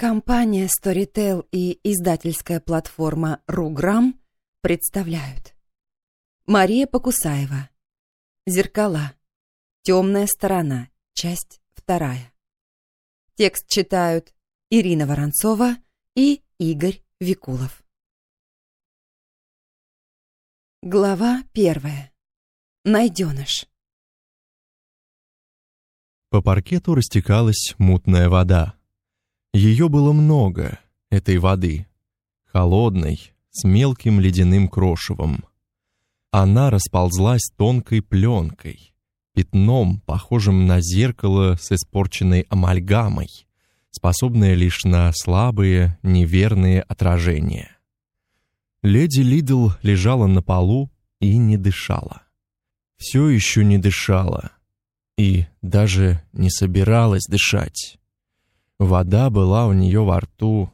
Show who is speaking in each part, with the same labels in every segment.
Speaker 1: Компания Storytel и издательская платформа Руграм представляют. Мария Покусаева. Зеркала. Темная сторона. Часть вторая. Текст читают Ирина Воронцова и Игорь Викулов. Глава первая. Найденыш
Speaker 2: По паркету растекалась мутная вода. Ее было много, этой воды, холодной, с мелким ледяным крошевом. Она расползлась тонкой пленкой, пятном, похожим на зеркало с испорченной амальгамой, способное лишь на слабые, неверные отражения. Леди Лидл лежала на полу и не дышала. Все еще не дышала и даже не собиралась дышать. Вода была у нее во рту,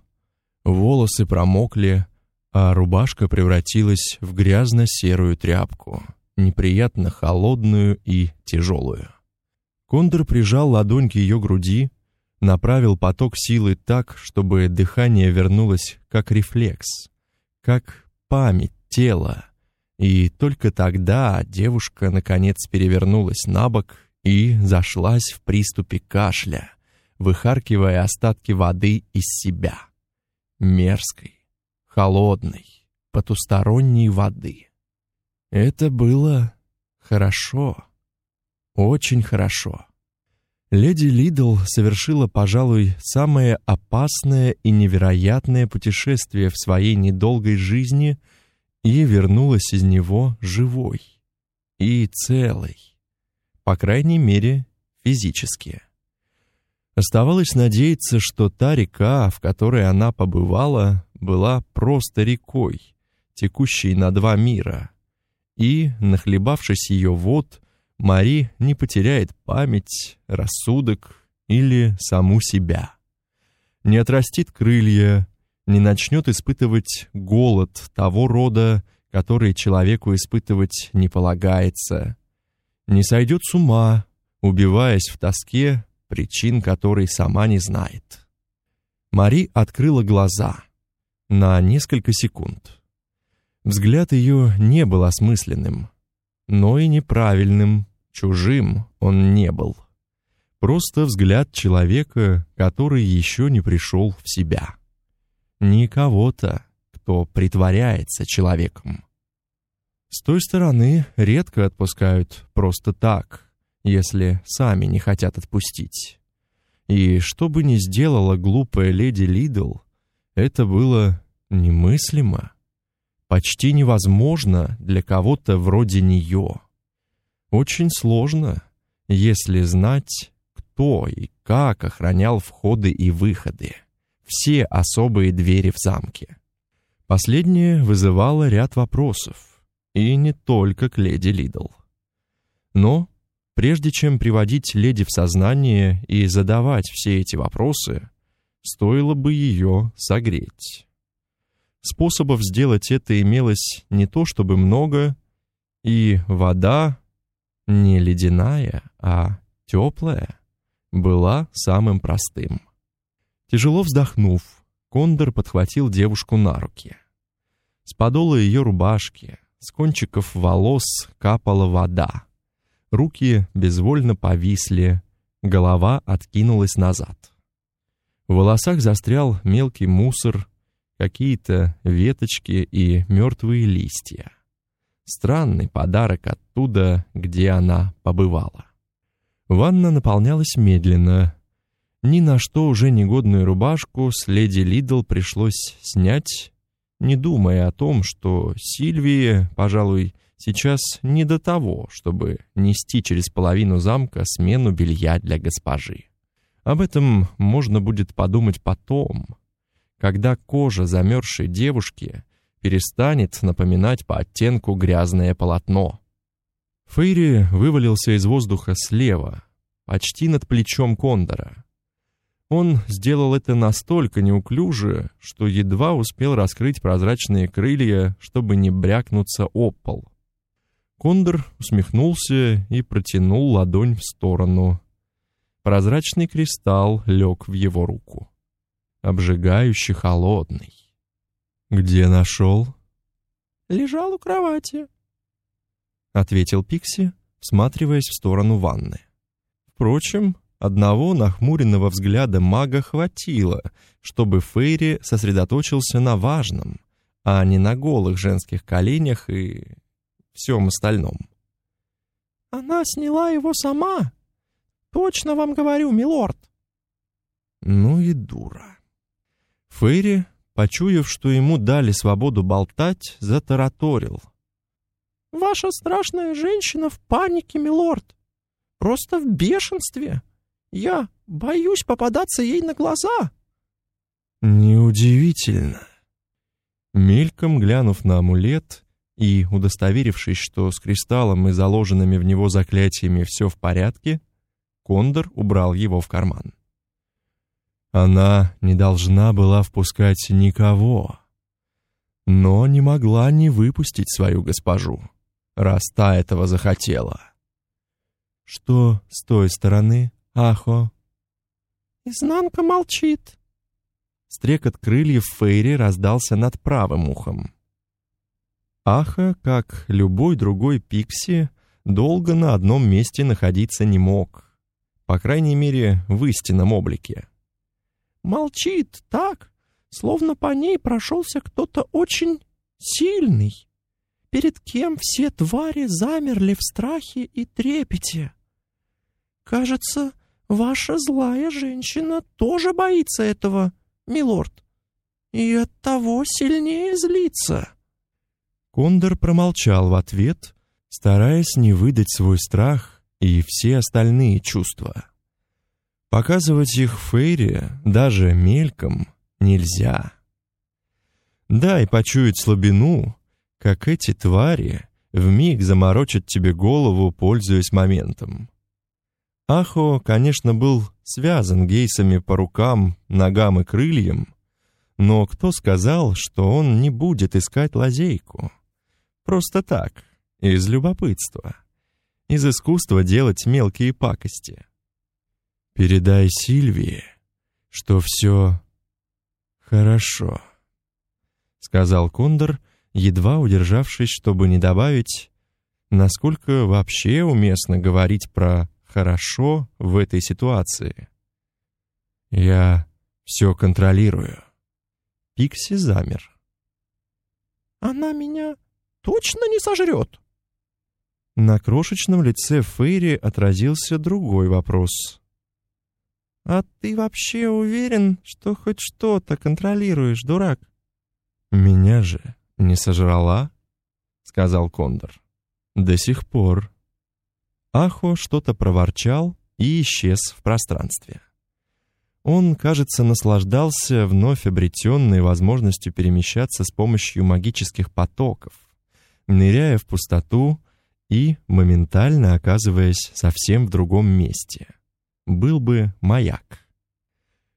Speaker 2: волосы промокли, а рубашка превратилась в грязно-серую тряпку, неприятно холодную и тяжелую. Кондор прижал ладонь к ее груди, направил поток силы так, чтобы дыхание вернулось как рефлекс, как память тела, и только тогда девушка наконец перевернулась на бок и зашлась в приступе кашля выхаркивая остатки воды из себя. Мерзкой, холодной, потусторонней воды. Это было хорошо. Очень хорошо. Леди Лидл совершила, пожалуй, самое опасное и невероятное путешествие в своей недолгой жизни и вернулась из него живой и целой, по крайней мере, физически. Оставалось надеяться, что та река, в которой она побывала, была просто рекой, текущей на два мира. И, нахлебавшись ее вод, Мари не потеряет память, рассудок или саму себя. Не отрастит крылья, не начнет испытывать голод того рода, который человеку испытывать не полагается, не сойдет с ума, убиваясь в тоске причин которой сама не знает. Мари открыла глаза на несколько секунд. Взгляд ее не был осмысленным, но и неправильным, чужим он не был. Просто взгляд человека, который еще не пришел в себя. Не кого-то, кто притворяется человеком. С той стороны редко отпускают просто так, если сами не хотят отпустить. И что бы ни сделала глупая леди Лидл, это было немыслимо, почти невозможно для кого-то вроде нее. Очень сложно, если знать, кто и как охранял входы и выходы, все особые двери в замке. Последнее вызывало ряд вопросов, и не только к леди Лидл. Но Прежде чем приводить леди в сознание и задавать все эти вопросы, стоило бы ее согреть. Способов сделать это имелось не то чтобы много, и вода не ледяная, а теплая была самым простым. Тяжело вздохнув, Кондор подхватил девушку на руки. С подола ее рубашки, с кончиков волос капала вода руки безвольно повисли, голова откинулась назад. В волосах застрял мелкий мусор, какие-то веточки и мертвые листья. Странный подарок оттуда, где она побывала. Ванна наполнялась медленно. Ни на что уже негодную рубашку с леди Лидл пришлось снять, не думая о том, что Сильвии, пожалуй, Сейчас не до того, чтобы нести через половину замка смену белья для госпожи. Об этом можно будет подумать потом, когда кожа замерзшей девушки перестанет напоминать по оттенку грязное полотно. Фейри вывалился из воздуха слева, почти над плечом кондора. Он сделал это настолько неуклюже, что едва успел раскрыть прозрачные крылья, чтобы не брякнуться об пол. Кондор усмехнулся и протянул ладонь в сторону. Прозрачный кристалл лег в его руку. обжигающе холодный. «Где нашел?»
Speaker 3: «Лежал у кровати», —
Speaker 2: ответил Пикси, всматриваясь в сторону ванны. Впрочем, одного нахмуренного взгляда мага хватило, чтобы Фейри сосредоточился на важном, а не на голых женских коленях и всем остальном.
Speaker 3: «Она сняла его сама. Точно вам говорю, милорд».
Speaker 2: Ну и дура. Фейри, почуяв, что ему дали свободу болтать, затараторил.
Speaker 3: «Ваша страшная женщина в панике, милорд. Просто в бешенстве. Я боюсь попадаться ей на глаза».
Speaker 2: «Неудивительно». Мельком глянув на амулет и удостоверившись, что с кристаллом и заложенными в него заклятиями все в порядке, Кондор убрал его в карман. Она не должна была впускать никого, но не могла не выпустить свою госпожу, раз та этого захотела. Что с той стороны, Ахо?
Speaker 3: Изнанка молчит.
Speaker 2: Стрекот крыльев Фейри раздался над правым ухом. Аха, как любой другой пикси, долго на одном месте находиться не мог, по крайней мере, в истинном облике
Speaker 3: молчит так, словно по ней прошелся кто-то очень сильный, перед кем все твари замерли в страхе и трепете. Кажется, ваша злая женщина тоже боится этого, милорд, и оттого сильнее злится.
Speaker 2: Кондор промолчал в ответ, стараясь не выдать свой страх и все остальные чувства. Показывать их Фейре даже мельком нельзя. Дай почуять слабину, как эти твари вмиг заморочат тебе голову, пользуясь моментом. Ахо, конечно, был связан гейсами по рукам, ногам и крыльям, но кто сказал, что он не будет искать лазейку? Просто так, из любопытства, из искусства делать мелкие пакости. Передай Сильвии, что все хорошо, сказал Кондор, едва удержавшись, чтобы не добавить, насколько вообще уместно говорить про хорошо в этой ситуации. Я все контролирую. Пикси замер.
Speaker 3: Она меня точно не сожрет?
Speaker 2: На крошечном лице Фейри отразился другой вопрос.
Speaker 3: «А ты вообще уверен, что хоть что-то контролируешь, дурак?»
Speaker 2: «Меня же не сожрала?» — сказал Кондор. «До сих пор». Ахо что-то проворчал и исчез в пространстве. Он, кажется, наслаждался вновь обретенной возможностью перемещаться с помощью магических потоков, ныряя в пустоту и моментально оказываясь совсем в другом месте был бы маяк.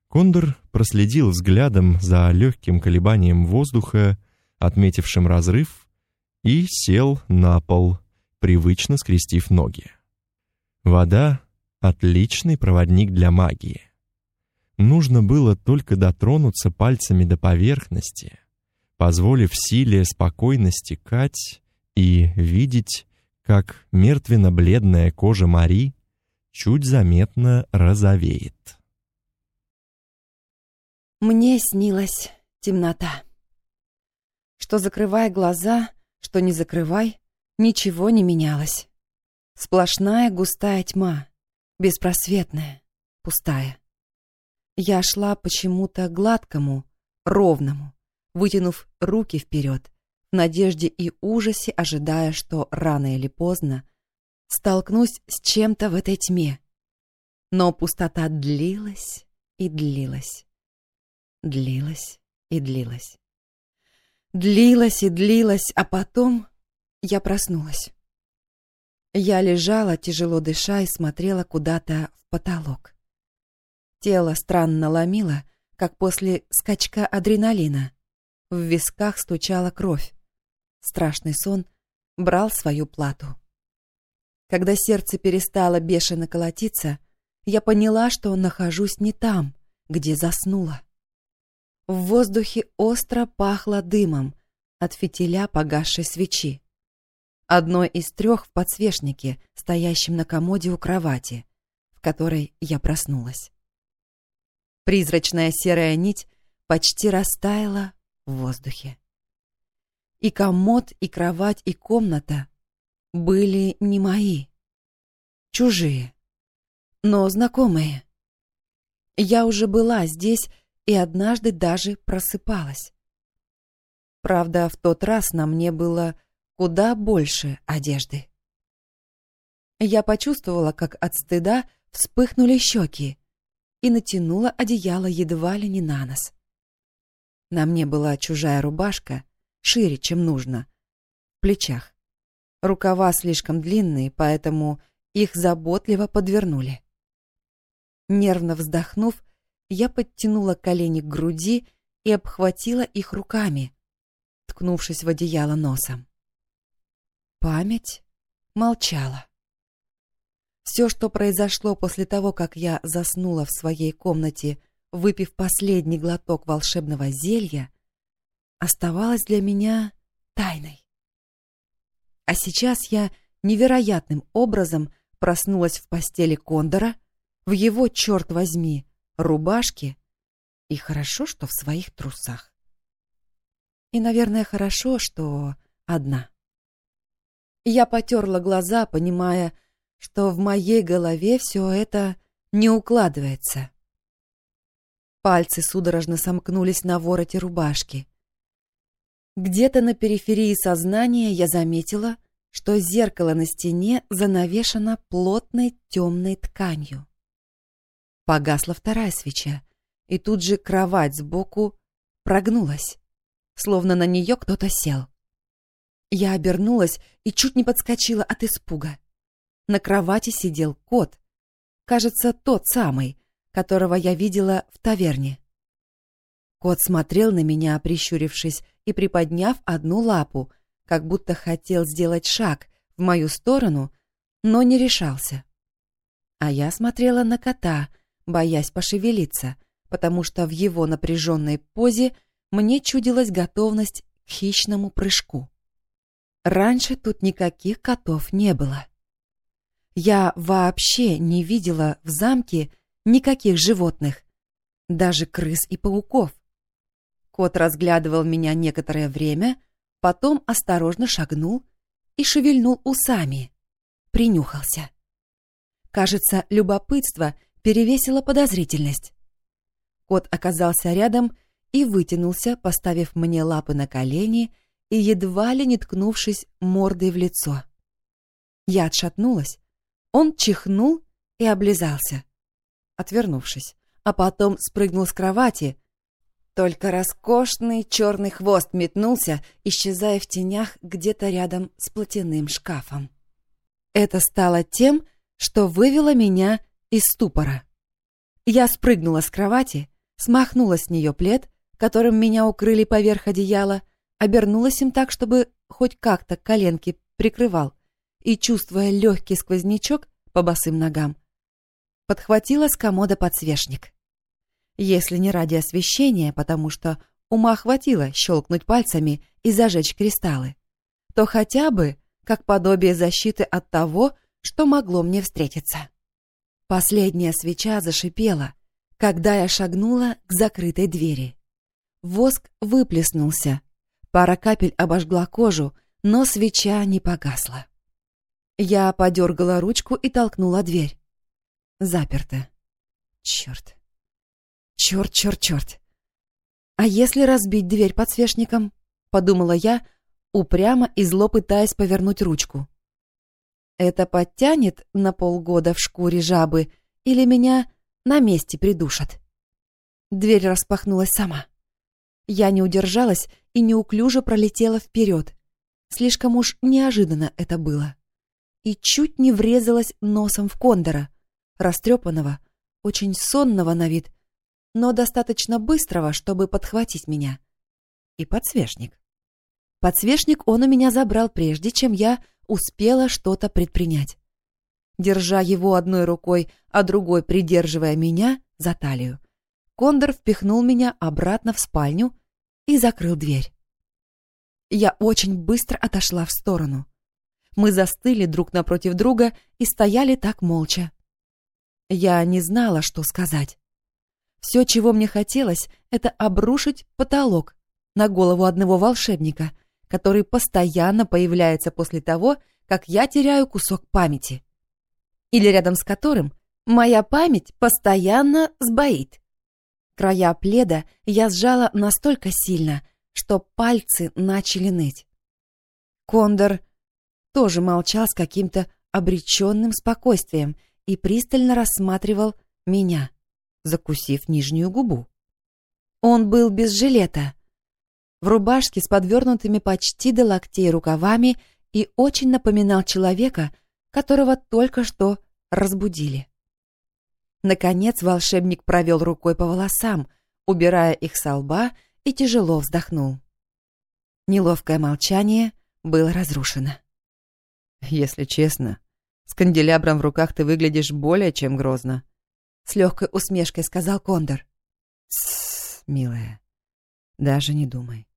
Speaker 2: Кондор проследил взглядом за легким колебанием воздуха, отметившим разрыв, и сел на пол, привычно скрестив ноги. Вода — отличный проводник для магии. Нужно было только дотронуться пальцами до поверхности, позволив силе спокойно стекать и видеть, как мертвенно-бледная кожа Мари чуть заметно розовеет.
Speaker 1: Мне снилась темнота. Что закрывай глаза, что не закрывай, ничего не менялось. Сплошная густая тьма, беспросветная, пустая. Я шла почему-то гладкому, ровному, вытянув руки вперед, в надежде и ужасе, ожидая, что рано или поздно столкнусь с чем-то в этой тьме. Но пустота длилась и длилась. Длилась и длилась. Длилась и длилась, а потом я проснулась. Я лежала, тяжело дыша, и смотрела куда-то в потолок. Тело странно ломило, как после скачка адреналина. В висках стучала кровь. Страшный сон брал свою плату. Когда сердце перестало бешено колотиться, я поняла, что нахожусь не там, где заснула. В воздухе остро пахло дымом от фитиля погасшей свечи. Одной из трех в подсвечнике, стоящем на комоде у кровати, в которой я проснулась. Призрачная серая нить почти растаяла в воздухе. И комод, и кровать, и комната были не мои, чужие, но знакомые. Я уже была здесь и однажды даже просыпалась. Правда, в тот раз на мне было куда больше одежды. Я почувствовала, как от стыда вспыхнули щеки и натянула одеяло едва ли не на нос. На мне была чужая рубашка, шире, чем нужно, в плечах. Рукава слишком длинные, поэтому их заботливо подвернули. Нервно вздохнув, я подтянула колени к груди и обхватила их руками, ткнувшись в одеяло носом. Память молчала. Все, что произошло после того, как я заснула в своей комнате, выпив последний глоток волшебного зелья, оставалось для меня тайной. А сейчас я невероятным образом проснулась в постели Кондора, в его, черт возьми, рубашке, и хорошо, что в своих трусах. И, наверное, хорошо, что одна. Я потерла глаза, понимая, что в моей голове все это не укладывается. Пальцы судорожно сомкнулись на вороте рубашки. Где-то на периферии сознания я заметила, что зеркало на стене занавешено плотной темной тканью. Погасла вторая свеча, и тут же кровать сбоку прогнулась, словно на нее кто-то сел. Я обернулась и чуть не подскочила от испуга. На кровати сидел кот, кажется, тот самый, которого я видела в таверне. Кот смотрел на меня, прищурившись и приподняв одну лапу, как будто хотел сделать шаг в мою сторону, но не решался. А я смотрела на кота, боясь пошевелиться, потому что в его напряженной позе мне чудилась готовность к хищному прыжку. Раньше тут никаких котов не было. Я вообще не видела в замке никаких животных, даже крыс и пауков. Кот разглядывал меня некоторое время, потом осторожно шагнул и шевельнул усами, принюхался. Кажется, любопытство — перевесила подозрительность. Кот оказался рядом и вытянулся, поставив мне лапы на колени и едва ли не ткнувшись мордой в лицо. Я отшатнулась. Он чихнул и облизался, отвернувшись, а потом спрыгнул с кровати. Только роскошный черный хвост метнулся, исчезая в тенях где-то рядом с платяным шкафом. Это стало тем, что вывело меня из ступора. Я спрыгнула с кровати, смахнула с нее плед, которым меня укрыли поверх одеяла, обернулась им так, чтобы хоть как-то коленки прикрывал, и, чувствуя легкий сквознячок по босым ногам, подхватила с комода подсвечник. Если не ради освещения, потому что ума хватило щелкнуть пальцами и зажечь кристаллы, то хотя бы как подобие защиты от того, что могло мне встретиться. Последняя свеча зашипела, когда я шагнула к закрытой двери. Воск выплеснулся, пара капель обожгла кожу, но свеча не погасла. Я подергала ручку и толкнула дверь. Заперто. Черт. Черт, черт, черт. А если разбить дверь подсвечником? Подумала я, упрямо и зло пытаясь повернуть ручку. Это подтянет на полгода в шкуре жабы или меня на месте придушат? Дверь распахнулась сама. Я не удержалась и неуклюже пролетела вперед. Слишком уж неожиданно это было. И чуть не врезалась носом в кондора, растрепанного, очень сонного на вид, но достаточно быстрого, чтобы подхватить меня. И подсвечник. Подсвечник он у меня забрал прежде, чем я успела что-то предпринять. Держа его одной рукой, а другой придерживая меня за талию, Кондор впихнул меня обратно в спальню и закрыл дверь. Я очень быстро отошла в сторону. Мы застыли друг напротив друга и стояли так молча. Я не знала, что сказать. Все, чего мне хотелось, это обрушить потолок на голову одного волшебника, который постоянно появляется после того, как я теряю кусок памяти. Или рядом с которым моя память постоянно сбоит. Края пледа я сжала настолько сильно, что пальцы начали ныть. Кондор тоже молчал с каким-то обреченным спокойствием и пристально рассматривал меня, закусив нижнюю губу. Он был без жилета, в рубашке с подвернутыми почти до локтей рукавами и очень напоминал человека, которого только что разбудили. Наконец волшебник провел рукой по волосам, убирая их со лба, и тяжело вздохнул. Неловкое молчание было разрушено.
Speaker 2: «Если честно, с канделябром в руках ты выглядишь более чем грозно», —
Speaker 1: с легкой усмешкой сказал Кондор.
Speaker 2: «Тссс, милая, даже не думай.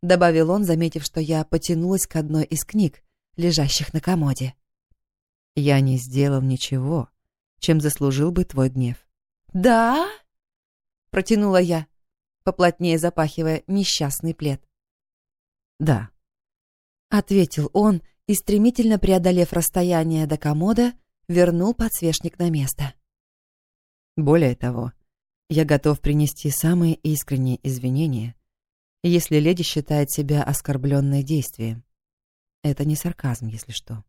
Speaker 1: — добавил он, заметив, что я потянулась к одной из книг, лежащих на комоде.
Speaker 2: «Я не сделал ничего, чем заслужил бы твой гнев».
Speaker 1: «Да?» — протянула я, поплотнее запахивая несчастный плед.
Speaker 2: «Да», —
Speaker 1: ответил он и, стремительно преодолев расстояние до комода, вернул подсвечник на место.
Speaker 2: «Более того, я готов принести самые искренние извинения если леди считает себя оскорбленной действием. Это не сарказм, если что.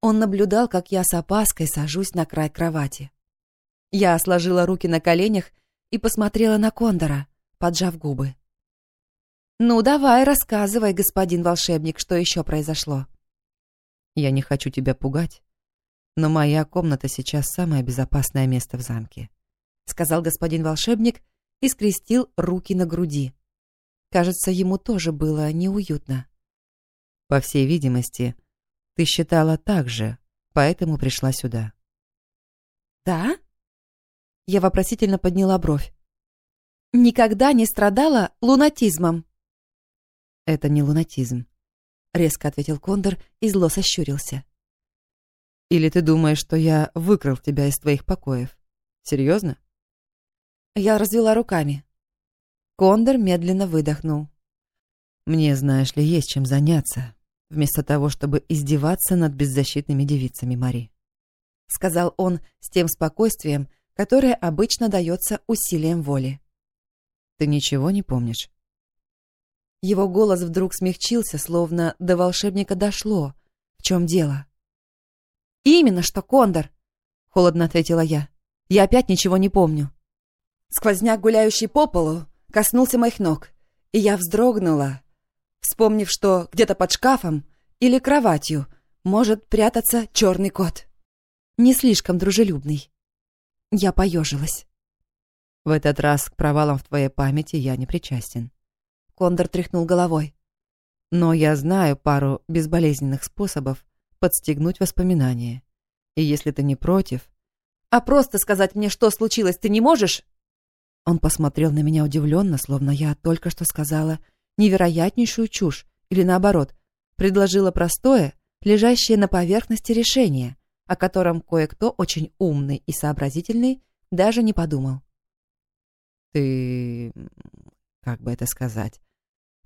Speaker 1: Он наблюдал, как я с опаской сажусь на край кровати. Я сложила руки на коленях и посмотрела на Кондора, поджав губы. «Ну, давай, рассказывай, господин волшебник, что еще произошло».
Speaker 2: «Я не хочу тебя пугать, но моя комната сейчас самое безопасное место в замке»,
Speaker 1: сказал господин волшебник и скрестил руки на груди. Кажется, ему тоже было неуютно.
Speaker 2: По всей видимости, ты считала так же, поэтому пришла сюда.
Speaker 1: Да? Я вопросительно подняла бровь. Никогда не страдала лунатизмом.
Speaker 2: Это не лунатизм, резко ответил Кондор и зло сощурился. Или ты думаешь, что я выкрал тебя из твоих покоев? Серьезно?
Speaker 1: Я развела руками. Кондор медленно выдохнул.
Speaker 2: «Мне, знаешь ли, есть чем заняться, вместо того, чтобы издеваться над беззащитными девицами Мари», —
Speaker 1: сказал он с тем спокойствием, которое обычно дается усилием воли.
Speaker 2: «Ты ничего не помнишь?»
Speaker 1: Его голос вдруг смягчился, словно до волшебника дошло. В чем дело? «Именно что, Кондор!» — холодно ответила я. «Я опять ничего не помню». Сквозняк, гуляющий по полу, коснулся моих ног, и я вздрогнула, вспомнив, что где-то под шкафом или кроватью может прятаться черный кот. Не слишком дружелюбный. Я поежилась.
Speaker 2: В этот раз к провалам в твоей памяти я не причастен.
Speaker 1: Кондор тряхнул головой.
Speaker 2: Но я знаю пару безболезненных способов подстегнуть воспоминания. И если ты не против...
Speaker 1: А просто сказать мне, что случилось, ты не можешь?
Speaker 2: Он посмотрел на меня удивленно, словно я только что сказала невероятнейшую чушь, или наоборот, предложила простое, лежащее на поверхности решение, о котором кое-кто очень умный и сообразительный даже не подумал. «Ты... как бы это сказать?»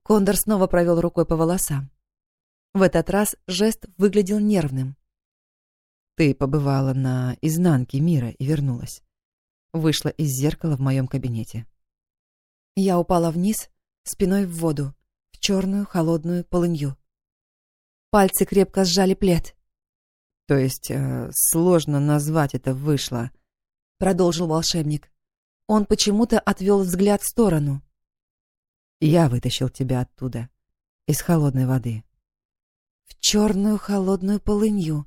Speaker 2: Кондор снова провел рукой по волосам. В этот раз жест выглядел нервным. «Ты побывала на изнанке мира и вернулась вышла из зеркала в моем кабинете.
Speaker 1: Я упала вниз, спиной в воду, в черную холодную полынью. Пальцы крепко сжали плед.
Speaker 2: То есть э, сложно назвать это вышло,
Speaker 1: продолжил волшебник. Он почему-то отвел взгляд в сторону.
Speaker 2: Я вытащил тебя оттуда, из холодной воды.
Speaker 1: В черную холодную полынью.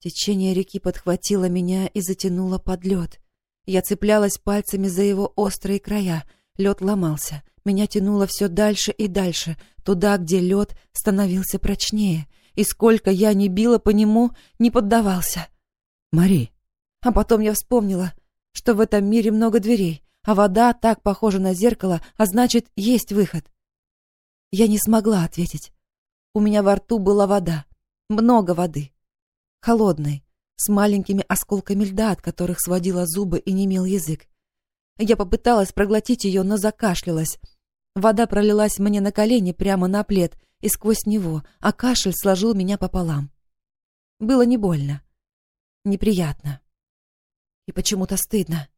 Speaker 1: Течение реки подхватило меня и затянуло под лед. Я цеплялась пальцами за его острые края. Лед ломался. Меня тянуло все дальше и дальше, туда, где лед становился прочнее. И сколько я не била по нему, не поддавался.
Speaker 2: Мари.
Speaker 1: А потом я вспомнила, что в этом мире много дверей, а вода так похожа на зеркало, а значит, есть выход. Я не смогла ответить. У меня во рту была вода. Много воды. Холодной, с маленькими осколками льда, от которых сводила зубы и немел язык. Я попыталась проглотить ее, но закашлялась. Вода пролилась мне на колени прямо на плед и сквозь него, а кашель сложил меня пополам. Было не больно. Неприятно. И почему-то стыдно.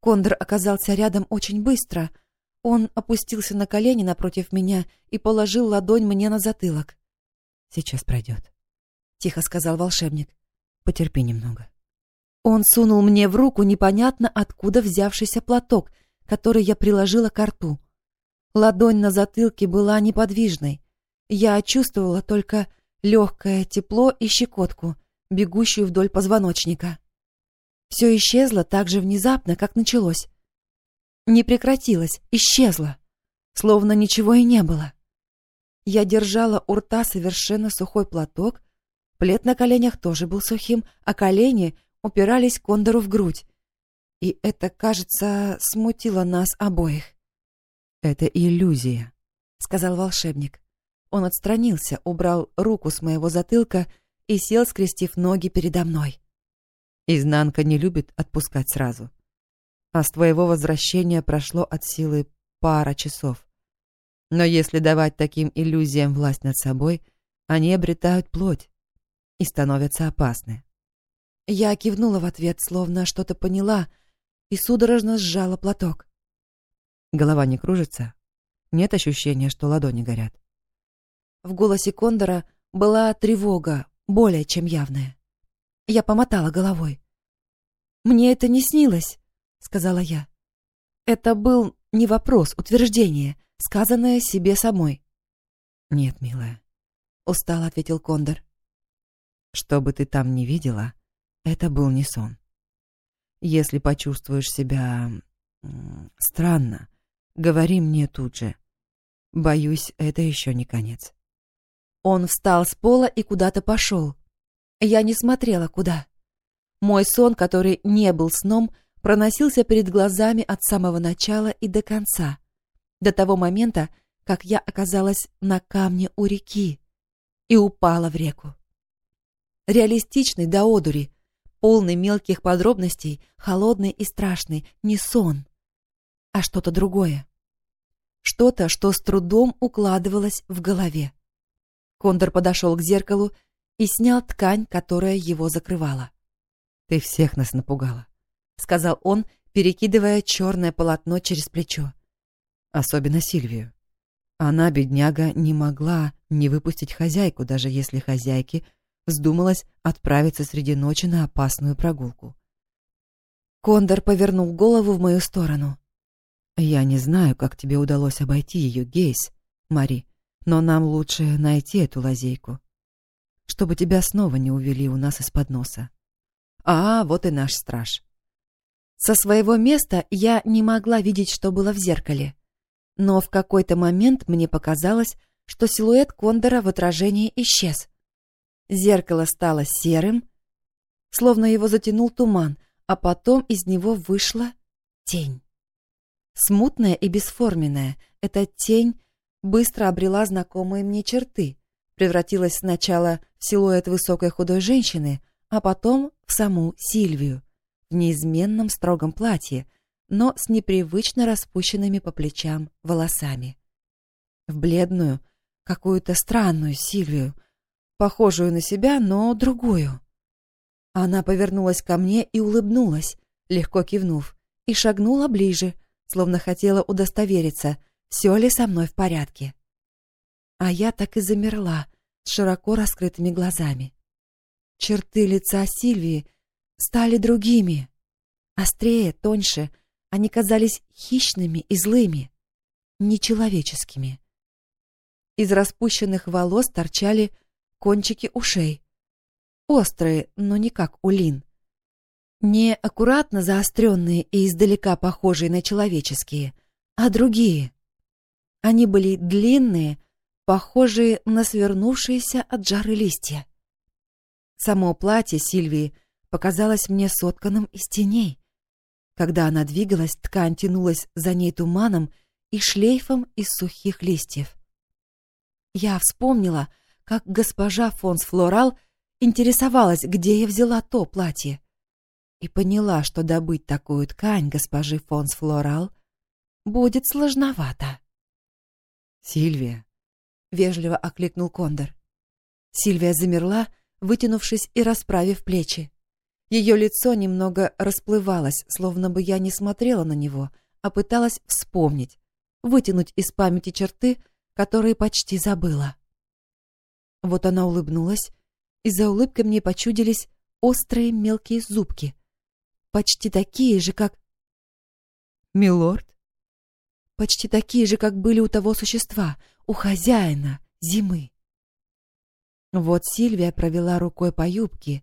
Speaker 1: Кондор оказался рядом очень быстро. Он опустился на колени напротив меня и положил ладонь мне на затылок.
Speaker 4: «Сейчас пройдет», — тихо сказал волшебник.
Speaker 1: «Потерпи немного». Он сунул мне в руку непонятно откуда взявшийся платок, который я приложила к рту. Ладонь на затылке была неподвижной. Я чувствовала только легкое тепло и щекотку, бегущую вдоль позвоночника. Все исчезло так же внезапно, как началось. Не прекратилось, исчезло, словно ничего и не было. Я держала у рта совершенно сухой платок, плед на коленях тоже был сухим, а колени упирались кондору в грудь. И это, кажется, смутило нас обоих.
Speaker 4: «Это иллюзия», —
Speaker 1: сказал волшебник. Он отстранился, убрал руку с моего затылка и сел, скрестив ноги передо мной.
Speaker 4: Изнанка не любит отпускать сразу. А с твоего возвращения прошло от силы пара часов. Но если давать таким иллюзиям власть над собой, они обретают плоть и становятся опасны.
Speaker 1: Я кивнула в ответ, словно что-то поняла, и судорожно сжала платок.
Speaker 4: Голова не кружится? Нет ощущения, что ладони горят?
Speaker 1: В голосе Кондора была тревога, более чем явная. Я помотала головой. «Мне это не снилось», — сказала я. Это был не вопрос, утверждение, сказанное себе самой.
Speaker 4: «Нет, милая», — устало ответил Кондор. «Что бы ты там ни видела, это был не сон. Если почувствуешь себя... странно, говори мне тут же. Боюсь, это еще не конец».
Speaker 1: Он встал с пола и куда-то пошел. Я не смотрела, куда. Мой сон, который не был сном, проносился перед глазами от самого начала и до конца, до того момента, как я оказалась на камне у реки и упала в реку. Реалистичный до одури, полный мелких подробностей, холодный и страшный, не сон, а что-то другое. Что-то, что с трудом укладывалось в голове. Кондор подошел к зеркалу и снял ткань, которая его закрывала.
Speaker 4: «Ты всех нас напугала», —
Speaker 1: сказал он, перекидывая черное полотно через плечо.
Speaker 4: «Особенно Сильвию. Она, бедняга, не могла не выпустить хозяйку, даже если хозяйке вздумалась отправиться среди ночи на опасную прогулку».
Speaker 1: Кондор повернул голову в мою сторону.
Speaker 4: «Я не знаю, как тебе удалось обойти ее, Гейс, Мари, но нам лучше найти эту лазейку, чтобы тебя снова не увели у нас из-под носа. А, вот и наш страж.
Speaker 1: Со своего места я не могла видеть, что было в зеркале. Но в какой-то момент мне показалось, что силуэт кондора в отражении исчез. Зеркало стало серым, словно его затянул туман, а потом из него вышла тень. Смутная и бесформенная, эта тень быстро обрела знакомые мне черты, превратилась сначала в силуэт высокой худой женщины, а потом в саму Сильвию, в неизменном строгом платье, но с непривычно распущенными по плечам волосами. В бледную, какую-то странную Сильвию, похожую на себя, но другую. Она повернулась ко мне и улыбнулась, легко кивнув, и шагнула ближе, словно хотела удостовериться — все ли со мной в порядке. А я так и замерла, с широко раскрытыми глазами. Черты лица Сильвии стали другими. Острее, тоньше, они казались хищными и злыми, нечеловеческими. Из распущенных волос торчали кончики ушей. Острые, но не как у Лин. Не аккуратно заостренные и издалека похожие на человеческие, а другие. Они были длинные, похожие на свернувшиеся от жары листья. Само платье Сильвии показалось мне сотканным из теней. Когда она двигалась, ткань тянулась за ней туманом и шлейфом из сухих листьев. Я вспомнила, как госпожа Фонс Флорал интересовалась, где я взяла то платье, и поняла, что добыть такую ткань госпожи Фонс Флорал будет сложновато. «Сильвия», — вежливо окликнул Кондор. Сильвия замерла, вытянувшись и расправив плечи. Ее лицо немного расплывалось, словно бы я не смотрела на него, а пыталась вспомнить, вытянуть из памяти черты, которые почти забыла. Вот она улыбнулась, и за улыбкой мне почудились острые мелкие зубки, почти такие же, как... «Милорд?» Почти такие же, как были у того существа, у хозяина, зимы. Вот Сильвия провела рукой по юбке.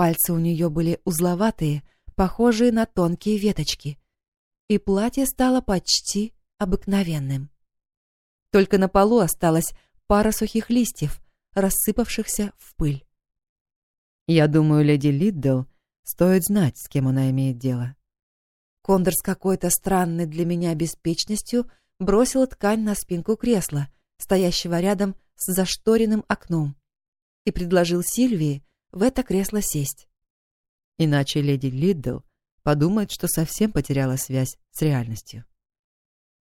Speaker 1: Пальцы у нее были узловатые, похожие на тонкие веточки. И платье стало почти обыкновенным. Только на полу осталась пара сухих листьев, рассыпавшихся в пыль. Я думаю, леди Лиддл стоит знать, с кем она имеет дело. Кондор с какой-то странной для меня беспечностью бросила ткань на спинку кресла, стоящего рядом с зашторенным окном, и предложил Сильвии в это кресло сесть. Иначе леди Лиддл подумает, что совсем потеряла связь с реальностью.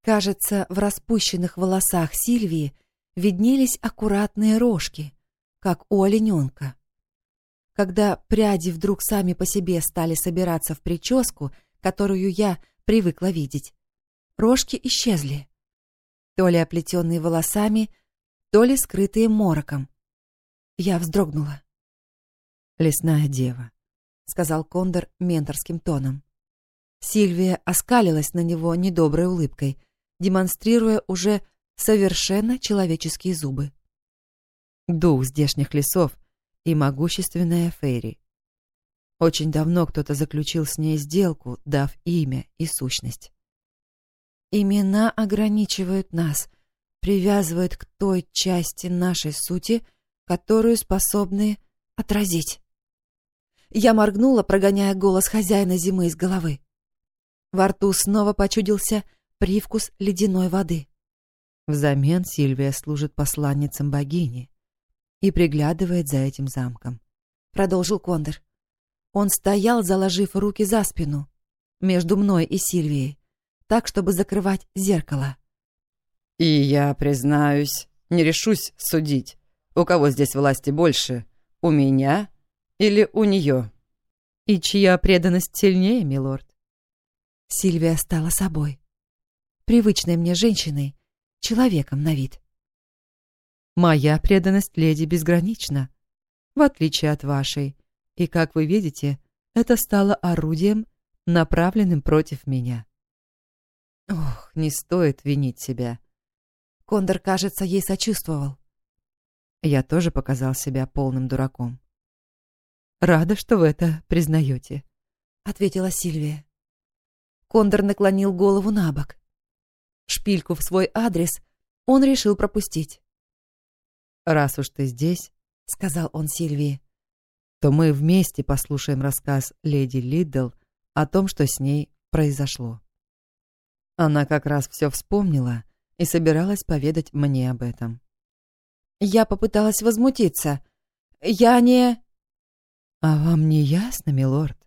Speaker 1: Кажется, в распущенных волосах Сильвии виднелись аккуратные рожки, как у олененка. Когда пряди вдруг сами по себе стали собираться в прическу, которую я привыкла видеть, рожки исчезли. То ли оплетенные волосами, то ли скрытые мороком. Я вздрогнула. «Лесная дева», — сказал Кондор менторским тоном. Сильвия оскалилась на него недоброй улыбкой, демонстрируя уже совершенно человеческие зубы. Дух здешних лесов и могущественная Фейри. Очень давно кто-то заключил с ней сделку, дав имя и сущность. Имена ограничивают нас, привязывают к той части нашей сути, которую способны отразить. Я моргнула, прогоняя голос хозяина зимы из головы. Во рту снова почудился привкус ледяной воды. Взамен Сильвия служит посланницам богини и приглядывает за этим замком. Продолжил Кондор. Он стоял, заложив руки за спину, между мной и Сильвией, так, чтобы закрывать зеркало.
Speaker 5: «И я, признаюсь, не решусь судить, у кого здесь власти больше, у меня или у нее?»
Speaker 1: «И чья преданность сильнее, милорд?» Сильвия стала собой. Привычной мне женщиной, человеком на вид. «Моя преданность леди безгранична, в отличие от вашей, и, как вы видите, это стало орудием, направленным против меня». Ох, не стоит винить себя. Кондор, кажется, ей сочувствовал. Я тоже показал себя полным дураком. «Рада, что вы это признаете», — ответила Сильвия. Кондор наклонил голову на бок. Шпильку в свой адрес он решил пропустить. «Раз уж ты здесь», — сказал он Сильвии, «то мы вместе послушаем рассказ леди Лиддл о том, что с ней произошло». Она как раз все вспомнила и собиралась поведать мне об этом. Я попыталась возмутиться. «Я не...» «А вам не ясно, милорд?»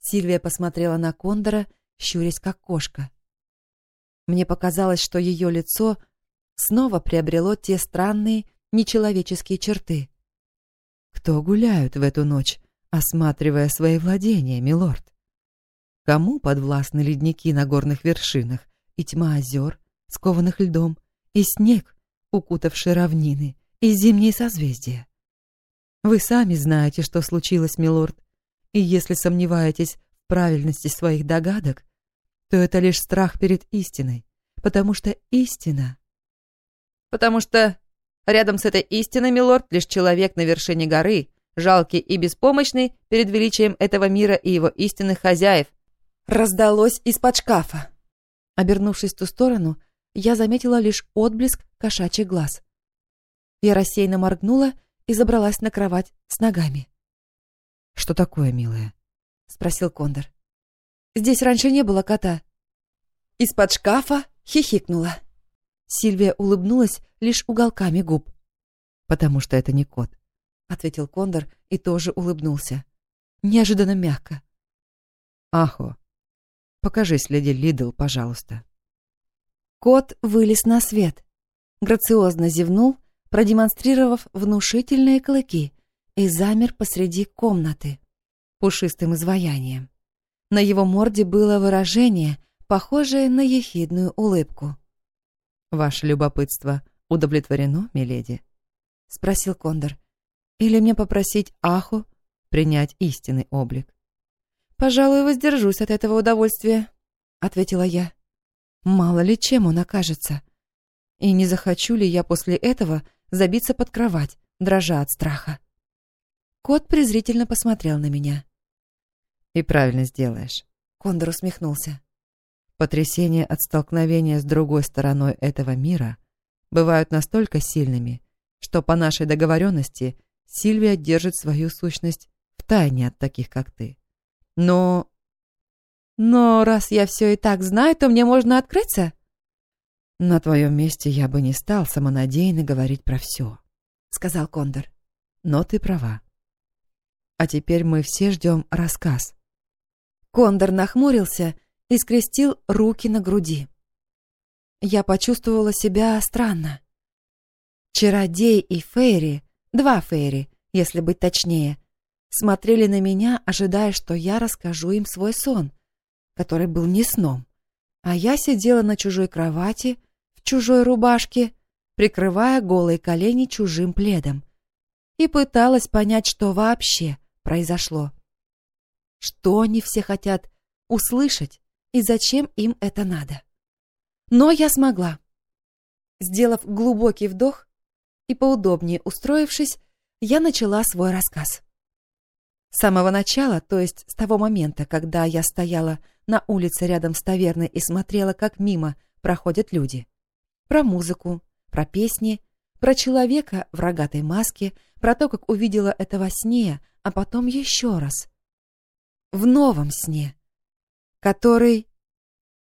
Speaker 1: Сильвия посмотрела на Кондора, щурясь как кошка. Мне показалось, что ее лицо снова приобрело те странные нечеловеческие черты. «Кто гуляют в эту ночь, осматривая свои владения, милорд? Кому подвластны ледники на горных вершинах и тьма озер, скованных льдом, и снег, укутавший равнины, и зимние созвездия. Вы сами знаете, что случилось, милорд, и если сомневаетесь в правильности своих догадок, то это лишь страх перед истиной, потому что истина...
Speaker 5: Потому что рядом с этой истиной, милорд, лишь человек на вершине горы, жалкий и беспомощный перед величием этого мира и его истинных хозяев, раздалось из-под шкафа. Обернувшись в ту сторону, я заметила лишь отблеск кошачьих глаз. Я рассеянно моргнула и забралась на кровать с ногами. «Что такое, милая?» — спросил Кондор.
Speaker 1: Здесь раньше не было кота. Из-под шкафа хихикнула. Сильвия улыбнулась лишь уголками губ.
Speaker 4: «Потому что это не кот», — ответил Кондор и тоже улыбнулся. Неожиданно мягко. «Ахо, покажись, леди Лидл, пожалуйста».
Speaker 1: Кот вылез на свет, грациозно зевнул, продемонстрировав внушительные клыки, и замер посреди комнаты, пушистым изваянием. На его морде было выражение, похожее на ехидную улыбку.
Speaker 4: «Ваше любопытство удовлетворено, миледи?» — спросил Кондор. «Или мне попросить Аху принять истинный облик?»
Speaker 1: «Пожалуй, воздержусь от этого удовольствия», — ответила я. «Мало ли чем он окажется. И не захочу ли я после этого забиться под кровать, дрожа от страха?» Кот презрительно посмотрел на меня.
Speaker 4: «И правильно сделаешь», —
Speaker 1: Кондор усмехнулся.
Speaker 4: Потрясения от столкновения с другой стороной этого мира бывают настолько сильными, что по нашей договоренности Сильвия держит свою сущность в тайне от таких, как ты. Но...
Speaker 1: Но раз я все и так знаю, то мне можно открыться?
Speaker 4: На твоем месте я бы не стал самонадеянно говорить про все, сказал Кондор. Но ты права. А теперь мы все ждем рассказ.
Speaker 1: Кондор нахмурился и скрестил руки на груди. Я почувствовала себя странно. Чародей и Фейри, два Фейри, если быть точнее, смотрели на меня, ожидая, что я расскажу им свой сон, который был не сном. А я сидела на чужой кровати, в чужой рубашке, прикрывая голые колени чужим пледом, и пыталась понять, что вообще произошло. Что они все хотят услышать и зачем им это надо. Но я смогла. Сделав глубокий вдох и поудобнее устроившись, я начала свой рассказ. С самого начала, то есть с того момента, когда я стояла на улице рядом с таверной и смотрела, как мимо проходят люди. Про музыку, про песни, про человека в рогатой маске, про то, как увидела это во сне, а потом еще раз. В новом сне, который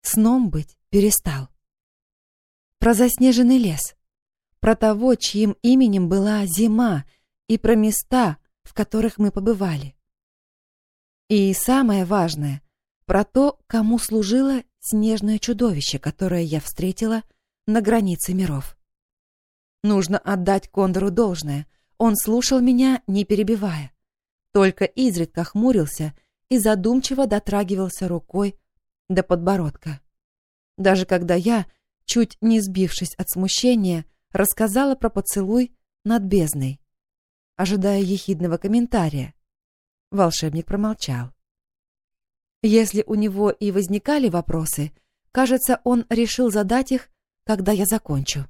Speaker 1: сном быть перестал. Про заснеженный лес, про того, чьим именем была зима, и про места, в которых мы побывали. И самое важное, про то, кому служило снежное чудовище, которое я встретила на границе миров. Нужно отдать Кондору должное. Он слушал меня, не перебивая. Только изредка хмурился и задумчиво дотрагивался рукой до подбородка. Даже когда я, чуть не сбившись от смущения, рассказала про поцелуй над бездной, ожидая ехидного комментария, волшебник промолчал. Если у него и возникали вопросы, кажется, он решил задать их, когда я закончу.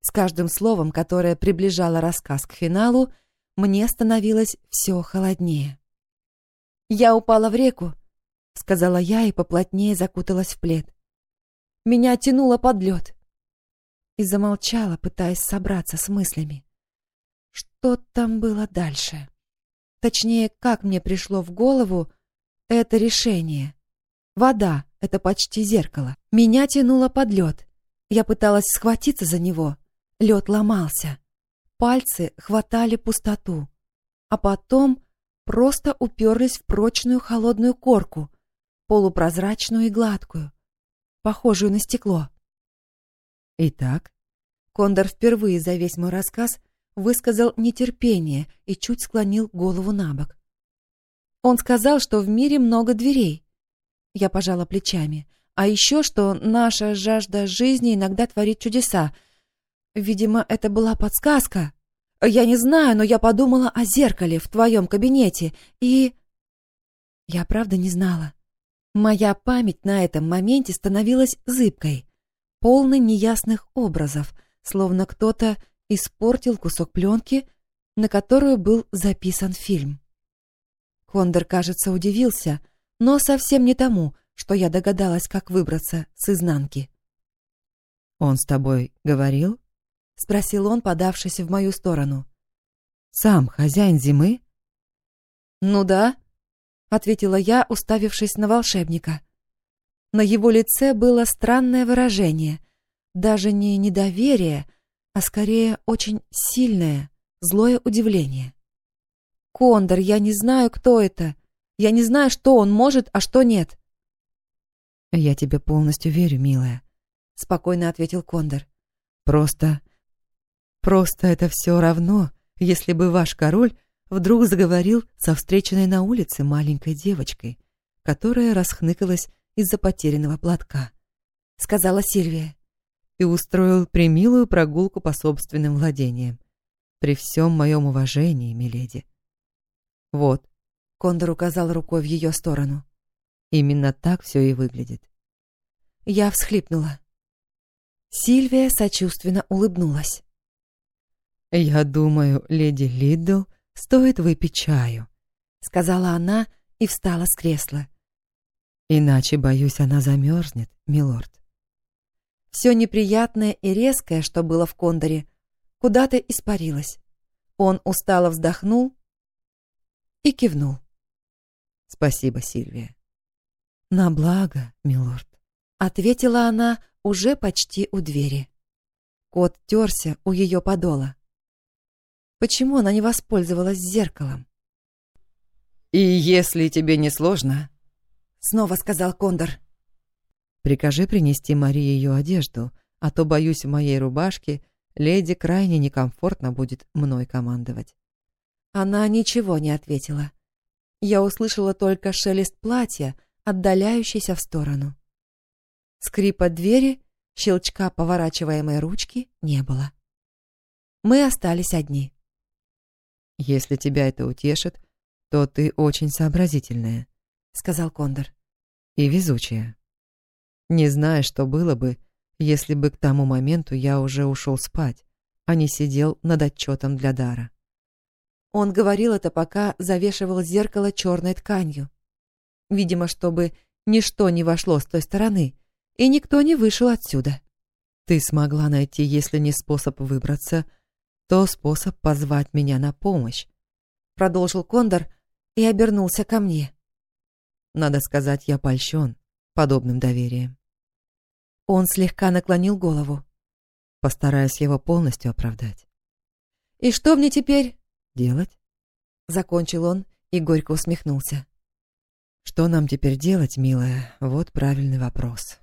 Speaker 1: С каждым словом, которое приближало рассказ к финалу, мне становилось все холоднее. Я упала в реку, — сказала я и поплотнее закуталась в плед. Меня тянуло под лед. И замолчала, пытаясь собраться с мыслями. Что там было дальше? Точнее, как мне пришло в голову это решение. Вода — это почти зеркало. Меня тянуло под лед. Я пыталась схватиться за него. Лед ломался. Пальцы хватали пустоту. А потом просто уперлись в прочную холодную корку, полупрозрачную и гладкую, похожую на стекло.
Speaker 4: Итак,
Speaker 1: Кондор впервые за весь мой рассказ высказал нетерпение и чуть склонил голову на бок. Он сказал, что в мире много дверей. Я пожала плечами. А еще, что наша жажда жизни иногда творит чудеса. Видимо, это была подсказка. Я не знаю, но я подумала о зеркале в твоем кабинете и... Я правда не знала. Моя память на этом моменте становилась зыбкой, полной неясных образов, словно кто-то испортил кусок пленки, на которую был записан фильм. Кондор, кажется, удивился, но совсем не тому, что я догадалась, как выбраться с изнанки.
Speaker 4: «Он с тобой говорил?»
Speaker 1: — спросил он, подавшись в мою сторону.
Speaker 4: «Сам хозяин зимы?»
Speaker 1: «Ну да», — ответила я, уставившись на волшебника. На его лице было странное выражение, даже не недоверие, а скорее очень сильное, злое удивление. «Кондор, я не знаю, кто это. Я не знаю, что он может, а что нет».
Speaker 4: «Я тебе полностью верю, милая», — спокойно ответил Кондор. «Просто... просто это все равно, если бы ваш король вдруг заговорил со встреченной на улице маленькой девочкой, которая расхныкалась из-за потерянного платка, — сказала Сильвия, и устроил примилую прогулку по собственным владениям. При всем моем уважении, миледи. Вот, Кондор указал рукой в ее сторону. Именно так все и выглядит. Я всхлипнула. Сильвия сочувственно улыбнулась. «Я думаю, леди Лидл стоит выпить чаю», — сказала она и встала с кресла. «Иначе, боюсь, она замерзнет, милорд». Все неприятное и резкое, что было в Кондоре, куда-то испарилось. Он устало вздохнул и кивнул. «Спасибо, Сильвия». «На благо, милорд», — ответила она уже почти у двери. Кот терся у ее подола. Почему она не воспользовалась зеркалом?
Speaker 1: «И если тебе не сложно...» — снова сказал Кондор.
Speaker 4: «Прикажи принести Марии ее одежду, а то, боюсь, в моей рубашке леди крайне некомфортно будет мной командовать».
Speaker 1: Она ничего не ответила. Я услышала только шелест платья, отдаляющийся в сторону. Скрипа двери, щелчка поворачиваемой ручки не было. Мы остались одни.
Speaker 4: «Если тебя это утешит, то ты очень сообразительная», — сказал Кондор. «И везучая. Не знаю, что было бы, если бы к тому моменту я уже ушел спать, а не сидел над отчетом для дара».
Speaker 1: Он говорил это, пока завешивал зеркало черной тканью. Видимо, чтобы ничто не вошло с той стороны, и никто не вышел отсюда.
Speaker 4: Ты смогла найти, если не способ выбраться, то способ позвать меня на помощь.
Speaker 1: Продолжил Кондор и обернулся ко мне.
Speaker 4: Надо сказать, я польщен подобным доверием.
Speaker 1: Он слегка наклонил голову.
Speaker 4: Постараюсь его полностью оправдать.
Speaker 1: «И что мне теперь
Speaker 4: делать?»
Speaker 1: Закончил он и горько усмехнулся.
Speaker 4: «Что нам теперь делать, милая? Вот правильный вопрос».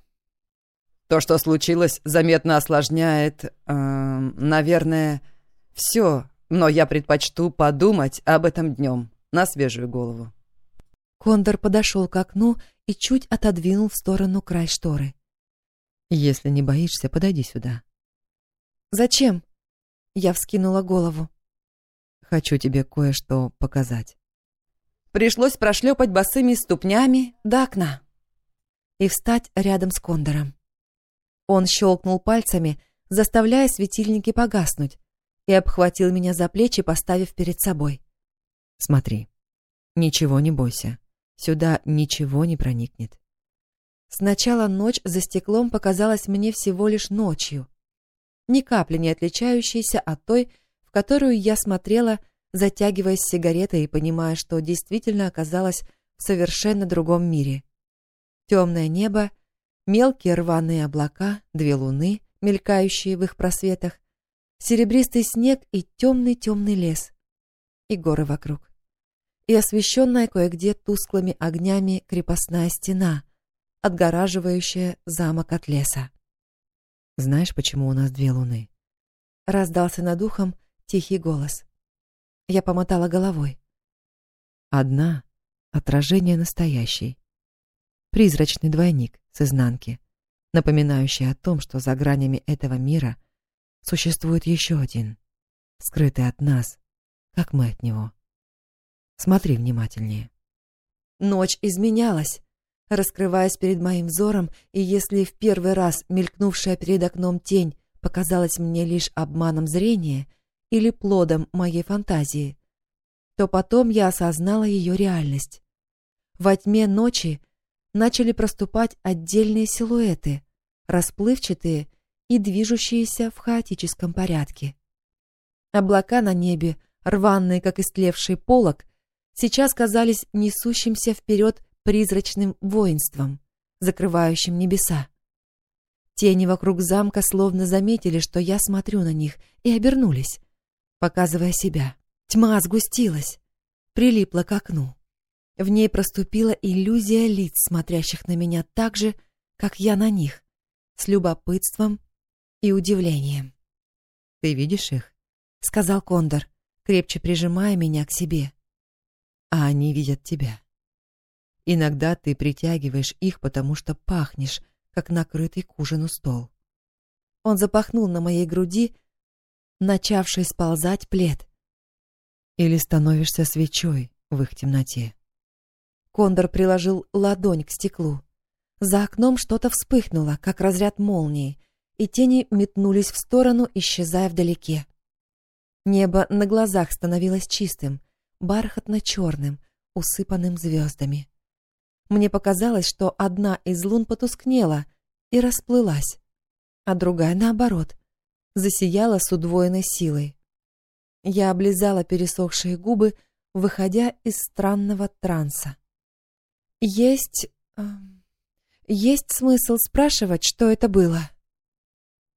Speaker 6: То, что случилось, заметно осложняет, э, наверное, все, но я предпочту подумать об этом днем, на свежую голову.
Speaker 1: Кондор подошел к окну и чуть отодвинул в сторону край шторы.
Speaker 4: «Если не боишься, подойди сюда».
Speaker 1: «Зачем?» Я вскинула голову.
Speaker 4: «Хочу тебе кое-что показать».
Speaker 1: Пришлось прошлепать босыми ступнями до окна и встать рядом с Кондором. Он щелкнул пальцами, заставляя светильники погаснуть, и обхватил меня за плечи, поставив перед собой.
Speaker 4: «Смотри, ничего не бойся, сюда ничего не проникнет».
Speaker 1: Сначала ночь за стеклом показалась мне всего лишь ночью, ни капли не отличающейся от той, в которую я смотрела, затягиваясь сигаретой и понимая, что действительно оказалась в совершенно другом мире. Темное небо, мелкие рваные облака, две луны, мелькающие в их просветах, серебристый снег и темный-темный лес, и горы вокруг, и освещенная кое-где тусклыми огнями крепостная стена, отгораживающая замок от леса.
Speaker 4: «Знаешь, почему у нас две луны?»
Speaker 1: Раздался над ухом тихий голос. Я помотала головой.
Speaker 4: «Одна — отражение настоящей. Призрачный двойник с изнанки, напоминающий о том, что за гранями этого мира — существует еще один, скрытый от нас, как мы от него. Смотри внимательнее.
Speaker 1: Ночь изменялась, раскрываясь перед моим взором, и если в первый раз мелькнувшая перед окном тень показалась мне лишь обманом зрения или плодом моей фантазии, то потом я осознала ее реальность. Во тьме ночи начали проступать отдельные силуэты, расплывчатые и движущиеся в хаотическом порядке. Облака на небе, рваные, как истлевший полог, сейчас казались несущимся вперед призрачным воинством, закрывающим небеса. Тени вокруг замка словно заметили, что я смотрю на них, и обернулись, показывая себя. Тьма сгустилась, прилипла к окну. В ней проступила иллюзия лиц, смотрящих на меня так же, как я на них, с любопытством и удивлением. «Ты видишь их?» — сказал Кондор, крепче прижимая меня к себе. «А они видят тебя. Иногда ты притягиваешь их, потому что пахнешь, как накрытый к ужину стол». Он запахнул на моей груди, начавший сползать плед. «Или становишься свечой в их темноте». Кондор приложил ладонь к стеклу. За окном что-то вспыхнуло, как разряд молнии, и тени метнулись в сторону, исчезая вдалеке. Небо на глазах становилось чистым, бархатно-черным, усыпанным звездами. Мне показалось, что одна из лун потускнела и расплылась, а другая, наоборот, засияла с удвоенной силой. Я облизала пересохшие губы, выходя из странного транса. Есть... Э, есть смысл спрашивать, что это было?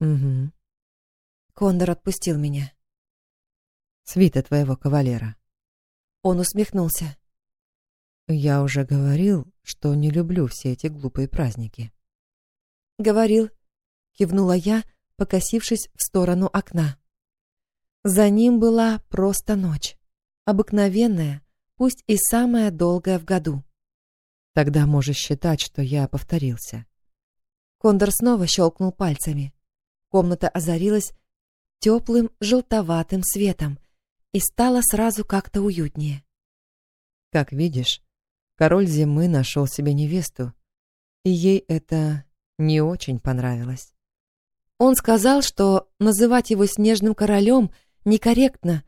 Speaker 1: Угу. Кондор отпустил меня. Свита твоего кавалера. Он усмехнулся. Я уже говорил, что не люблю все эти глупые праздники. Говорил, кивнула я, покосившись в сторону окна. За ним была просто ночь, обыкновенная, пусть и самая долгая в году. Тогда можешь считать, что я повторился. Кондор снова щелкнул пальцами. Комната озарилась теплым желтоватым светом и стало сразу как-то уютнее. Как видишь, король зимы нашел себе невесту, и ей это не очень понравилось. Он сказал, что называть его снежным королем некорректно.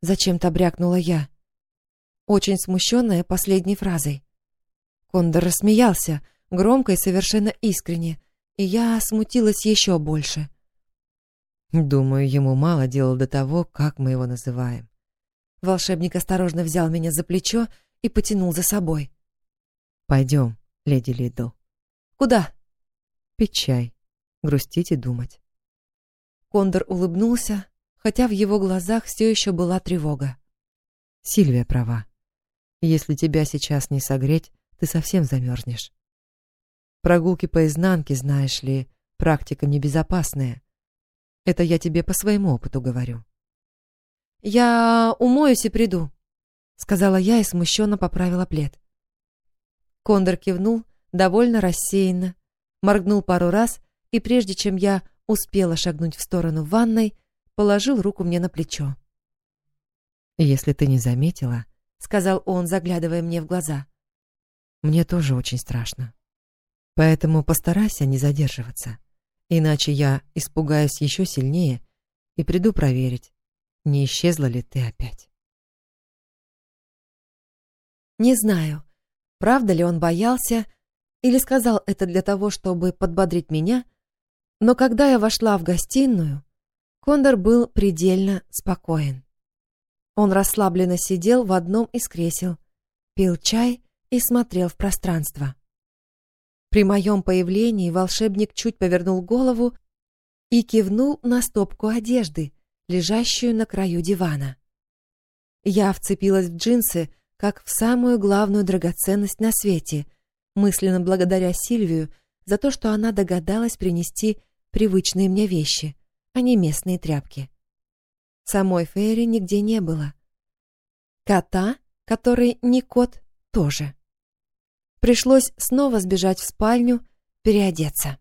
Speaker 1: Зачем-то брякнула я, очень смущенная последней фразой. Кондор рассмеялся, громко и совершенно искренне, и я смутилась еще больше. Думаю, ему мало дела до того, как мы его называем. Волшебник осторожно взял меня за плечо и потянул за собой. «Пойдем, леди Лидл». «Куда?» «Пить чай, грустить и думать». Кондор улыбнулся, хотя в его глазах все еще была тревога. «Сильвия права. Если тебя сейчас не согреть, ты совсем замерзнешь. Прогулки по изнанке, знаешь ли, практика небезопасная. Это я тебе по своему опыту говорю. «Я умоюсь и приду», — сказала я и смущенно поправила плед. Кондор кивнул, довольно рассеянно, моргнул пару раз и, прежде чем я успела шагнуть в сторону ванной, положил руку мне на плечо. «Если ты не заметила», — сказал он, заглядывая мне в глаза, — мне тоже очень страшно. Поэтому постарайся не задерживаться. Иначе я испугаюсь еще сильнее и приду проверить, не исчезла ли ты опять. Не знаю, правда ли он боялся или сказал это для того, чтобы подбодрить меня, но когда я вошла в гостиную, Кондор был предельно спокоен. Он расслабленно сидел в одном из кресел, пил чай и смотрел в пространство. При моем появлении волшебник чуть повернул голову и кивнул на стопку одежды, лежащую на краю дивана. Я вцепилась в джинсы, как в самую главную драгоценность на свете, мысленно благодаря Сильвию за то, что она догадалась принести привычные мне вещи, а не местные тряпки. Самой Фейри нигде не было. Кота, который не кот, тоже. Пришлось снова сбежать в спальню, переодеться.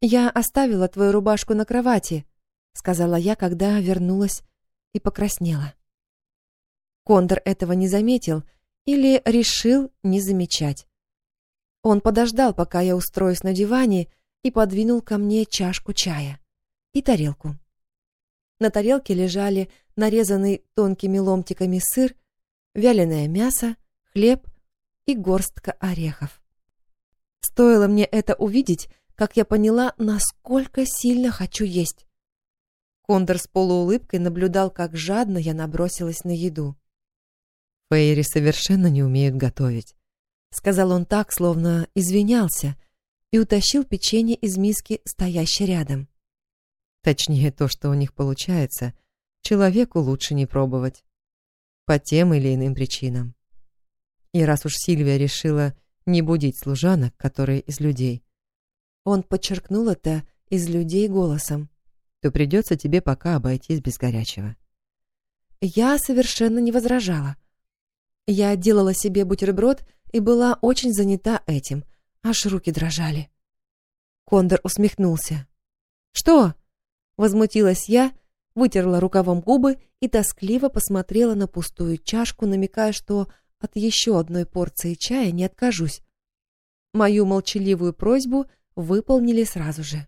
Speaker 1: «Я оставила твою рубашку на кровати», — сказала я, когда вернулась и покраснела. Кондор этого не заметил или решил не замечать. Он подождал, пока я устроюсь на диване, и подвинул ко мне чашку чая и тарелку. На тарелке лежали нарезанный тонкими ломтиками сыр, вяленое мясо, хлеб и горстка орехов. Стоило мне это увидеть, как я поняла, насколько сильно хочу есть. Кондор с полуулыбкой наблюдал, как жадно я набросилась на еду. Фейри совершенно не умеют готовить. Сказал он так, словно извинялся, и утащил печенье из миски, стоящей рядом. Точнее, то, что у них получается, человеку лучше не пробовать. По тем или иным причинам. И раз уж Сильвия решила не будить служанок, которые из людей, он подчеркнул это из людей голосом, то придется тебе пока обойтись без горячего. Я совершенно не возражала. Я делала себе бутерброд и была очень занята этим, аж руки дрожали. Кондор усмехнулся. «Что?» — возмутилась я, вытерла рукавом губы и тоскливо посмотрела на пустую чашку, намекая, что от еще одной порции чая не откажусь. Мою молчаливую просьбу выполнили сразу же.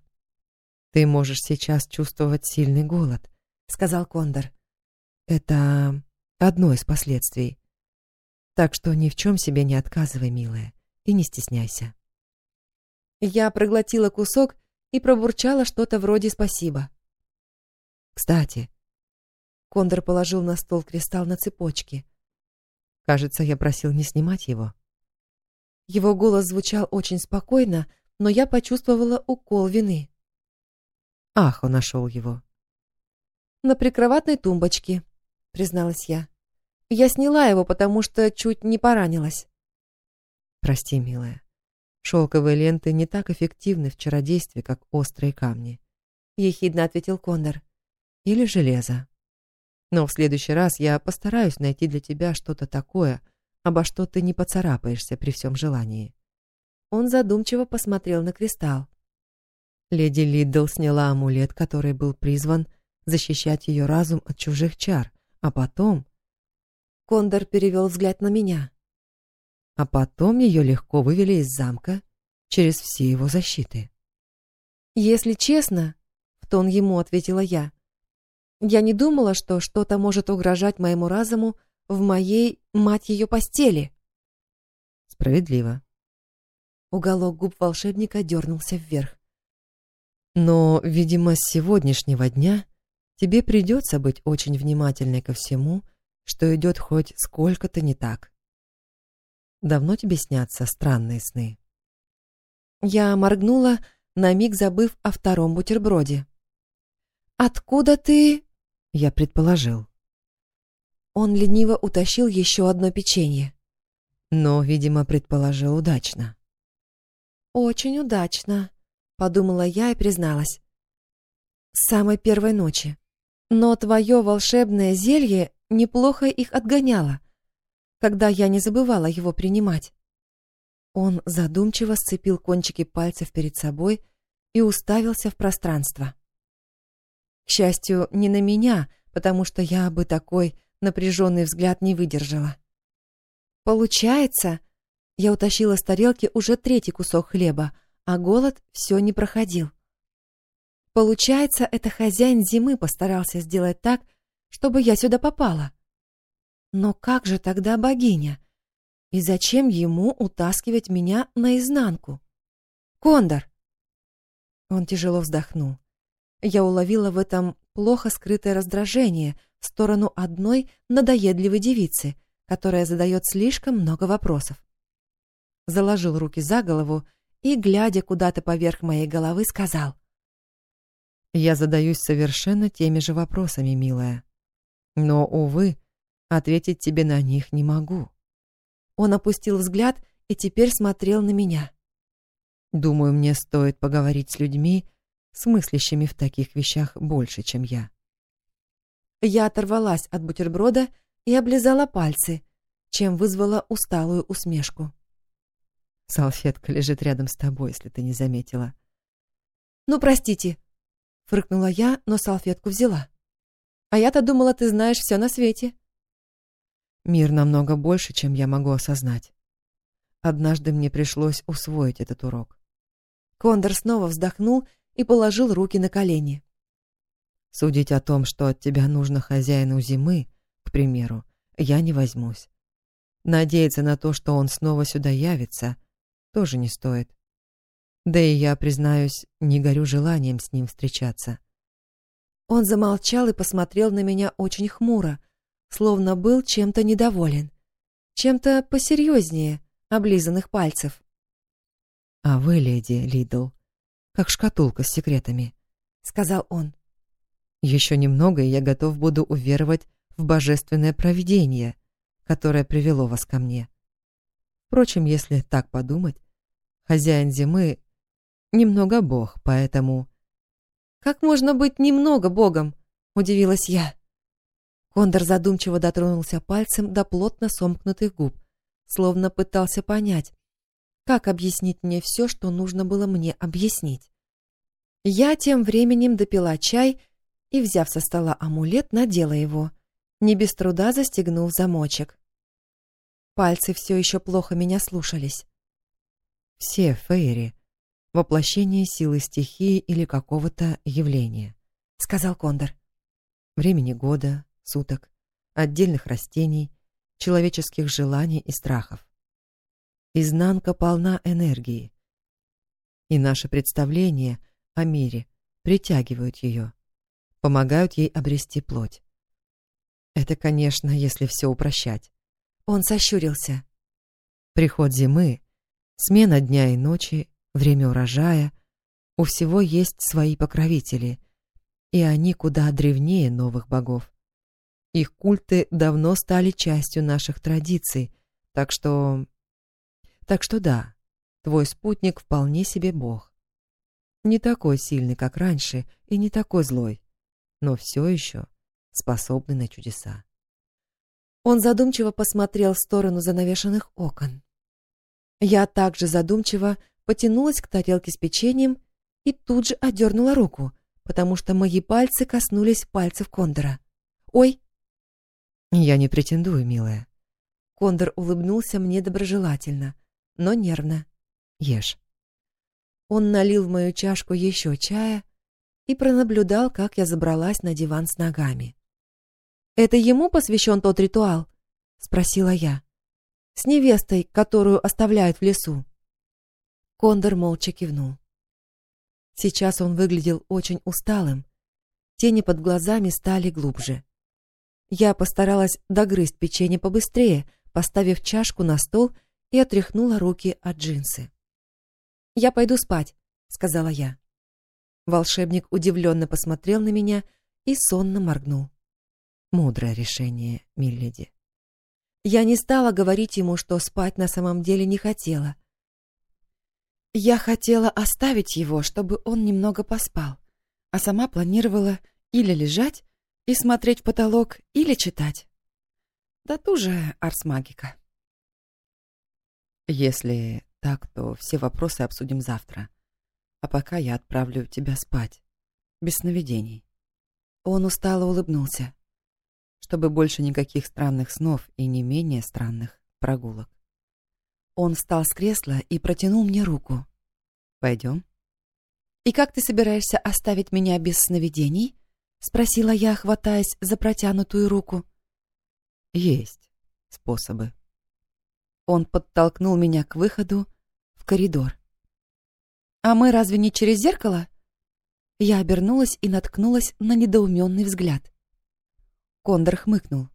Speaker 1: «Ты можешь сейчас чувствовать сильный голод», — сказал Кондор. «Это одно из последствий. Так что ни в чем себе не отказывай, милая, и не стесняйся. Я проглотила кусок и пробурчала что-то вроде «спасибо». Кстати, Кондор положил на стол кристалл на цепочке. Кажется, я просил не снимать его. Его голос звучал очень спокойно, но я почувствовала укол вины. Ах, он нашел его. На прикроватной тумбочке, призналась я. Я сняла его, потому что чуть не поранилась. Прости, милая. Шелковые ленты не так эффективны в чародействе, как острые камни. Ехидно ответил Кондор. Или железо. Но в следующий раз я постараюсь найти для тебя что-то такое, обо что ты не поцарапаешься при всем желании. Он задумчиво посмотрел на кристалл. Леди Лиддл сняла амулет, который был призван защищать ее разум от чужих чар, а потом Кондор перевел взгляд на меня. А потом ее легко вывели из замка через все его защиты. «Если честно», — в тон ему ответила я, «я не думала, что что-то может угрожать моему разуму в моей, мать ее, постели». «Справедливо». Уголок губ волшебника дернулся вверх. «Но, видимо, с сегодняшнего дня тебе придется быть очень внимательной ко всему, — что идет хоть сколько-то не так. Давно тебе снятся странные сны? Я моргнула, на миг забыв о втором бутерброде. «Откуда ты?» — я предположил. Он лениво утащил еще одно печенье. Но, видимо, предположил удачно. «Очень удачно», — подумала я и призналась. «С самой первой ночи. Но твое волшебное зелье неплохо их отгоняла, когда я не забывала его принимать. Он задумчиво сцепил кончики пальцев перед собой и уставился в пространство. К счастью, не на меня, потому что я бы такой напряженный взгляд не выдержала. Получается, я утащила с тарелки уже третий кусок хлеба, а голод все не проходил. Получается, это хозяин зимы постарался сделать так, чтобы я сюда попала. Но как же тогда богиня? И зачем ему утаскивать меня наизнанку? Кондор! Он тяжело вздохнул. Я уловила в этом плохо скрытое раздражение в сторону одной надоедливой девицы, которая задает слишком много вопросов. Заложил руки за голову и, глядя куда-то поверх моей головы, сказал. «Я задаюсь совершенно теми же вопросами, милая. Но, увы, ответить тебе на них не могу. Он опустил взгляд и теперь смотрел на меня. Думаю, мне стоит поговорить с людьми, смыслящими в таких вещах больше, чем я. Я оторвалась от бутерброда и облизала пальцы, чем вызвала усталую усмешку. Салфетка лежит рядом с тобой, если ты не заметила. Ну, простите, фыркнула я, но салфетку взяла. А я-то думала, ты знаешь все на свете. Мир намного больше, чем я могу осознать. Однажды мне пришлось усвоить этот урок. Кондор снова вздохнул и положил руки на колени. Судить о том, что от тебя нужно хозяину зимы, к примеру, я не возьмусь. Надеяться на то, что он снова сюда явится, тоже не стоит. Да и я, признаюсь, не горю желанием с ним встречаться. Он замолчал и посмотрел на меня очень хмуро, словно был чем-то недоволен. чем-то посерьезнее облизанных пальцев. «А вы, леди Лидл, как шкатулка с секретами», — сказал он. «Еще немного, и я готов буду уверовать в божественное провидение, которое привело вас ко мне. Впрочем, если так подумать, хозяин зимы немного бог, поэтому...» «Как можно быть немного богом?» — удивилась я. Кондор задумчиво дотронулся пальцем до плотно сомкнутых губ, словно пытался понять, как объяснить мне все, что нужно было мне объяснить. Я тем временем допила чай и, взяв со стола амулет, надела его, не без труда застегнув замочек. Пальцы все еще плохо меня слушались. Все фейри — воплощение силы стихии или какого-то явления, — сказал Кондор. Времени года, суток, отдельных растений, человеческих желаний и страхов. Изнанка полна энергии. И наши представления о мире притягивают ее, помогают ей обрести плоть. Это, конечно, если все упрощать. Он сощурился. Приход зимы, смена дня и ночи, время урожая — у всего есть свои покровители, и они куда древнее новых богов. Их культы давно стали частью наших традиций, так что... Так что да, твой спутник вполне себе бог. Не такой сильный, как раньше, и не такой злой, но все еще способный на чудеса. Он задумчиво посмотрел в сторону занавешенных окон. Я также задумчиво потянулась к тарелке с печеньем и тут же отдернула руку, потому что мои пальцы коснулись пальцев Кондора. «Ой!» «Я не претендую, милая». Кондор улыбнулся мне доброжелательно, но нервно. «Ешь». Он налил в мою чашку еще чая и пронаблюдал, как я забралась на диван с ногами. «Это ему посвящен тот ритуал?» — спросила я. «С невестой, которую оставляют в лесу». Кондор молча кивнул. Сейчас он выглядел очень усталым. Тени под глазами стали глубже. Я постаралась догрызть печенье побыстрее, поставив чашку на стол и отряхнула руки от джинсы. «Я пойду спать», — сказала я. Волшебник удивленно посмотрел на меня и сонно моргнул. Мудрое решение, Милледи. Я не стала говорить ему, что спать на самом деле не хотела. Я хотела оставить его, чтобы он немного поспал, а сама планировала или лежать, и смотреть в потолок или читать. Да ту же арсмагика. Если так, то все вопросы обсудим завтра. А пока я отправлю тебя спать. Без сновидений. Он устало улыбнулся. Чтобы больше никаких странных снов и не менее странных прогулок. Он встал с кресла и протянул мне руку. «Пойдем?» «И как ты собираешься оставить меня без сновидений?» — спросила я, хватаясь за протянутую руку. «Есть способы». Он подтолкнул меня к выходу в коридор. «А мы разве не через зеркало?» Я обернулась и наткнулась на недоуменный взгляд. Кондор хмыкнул.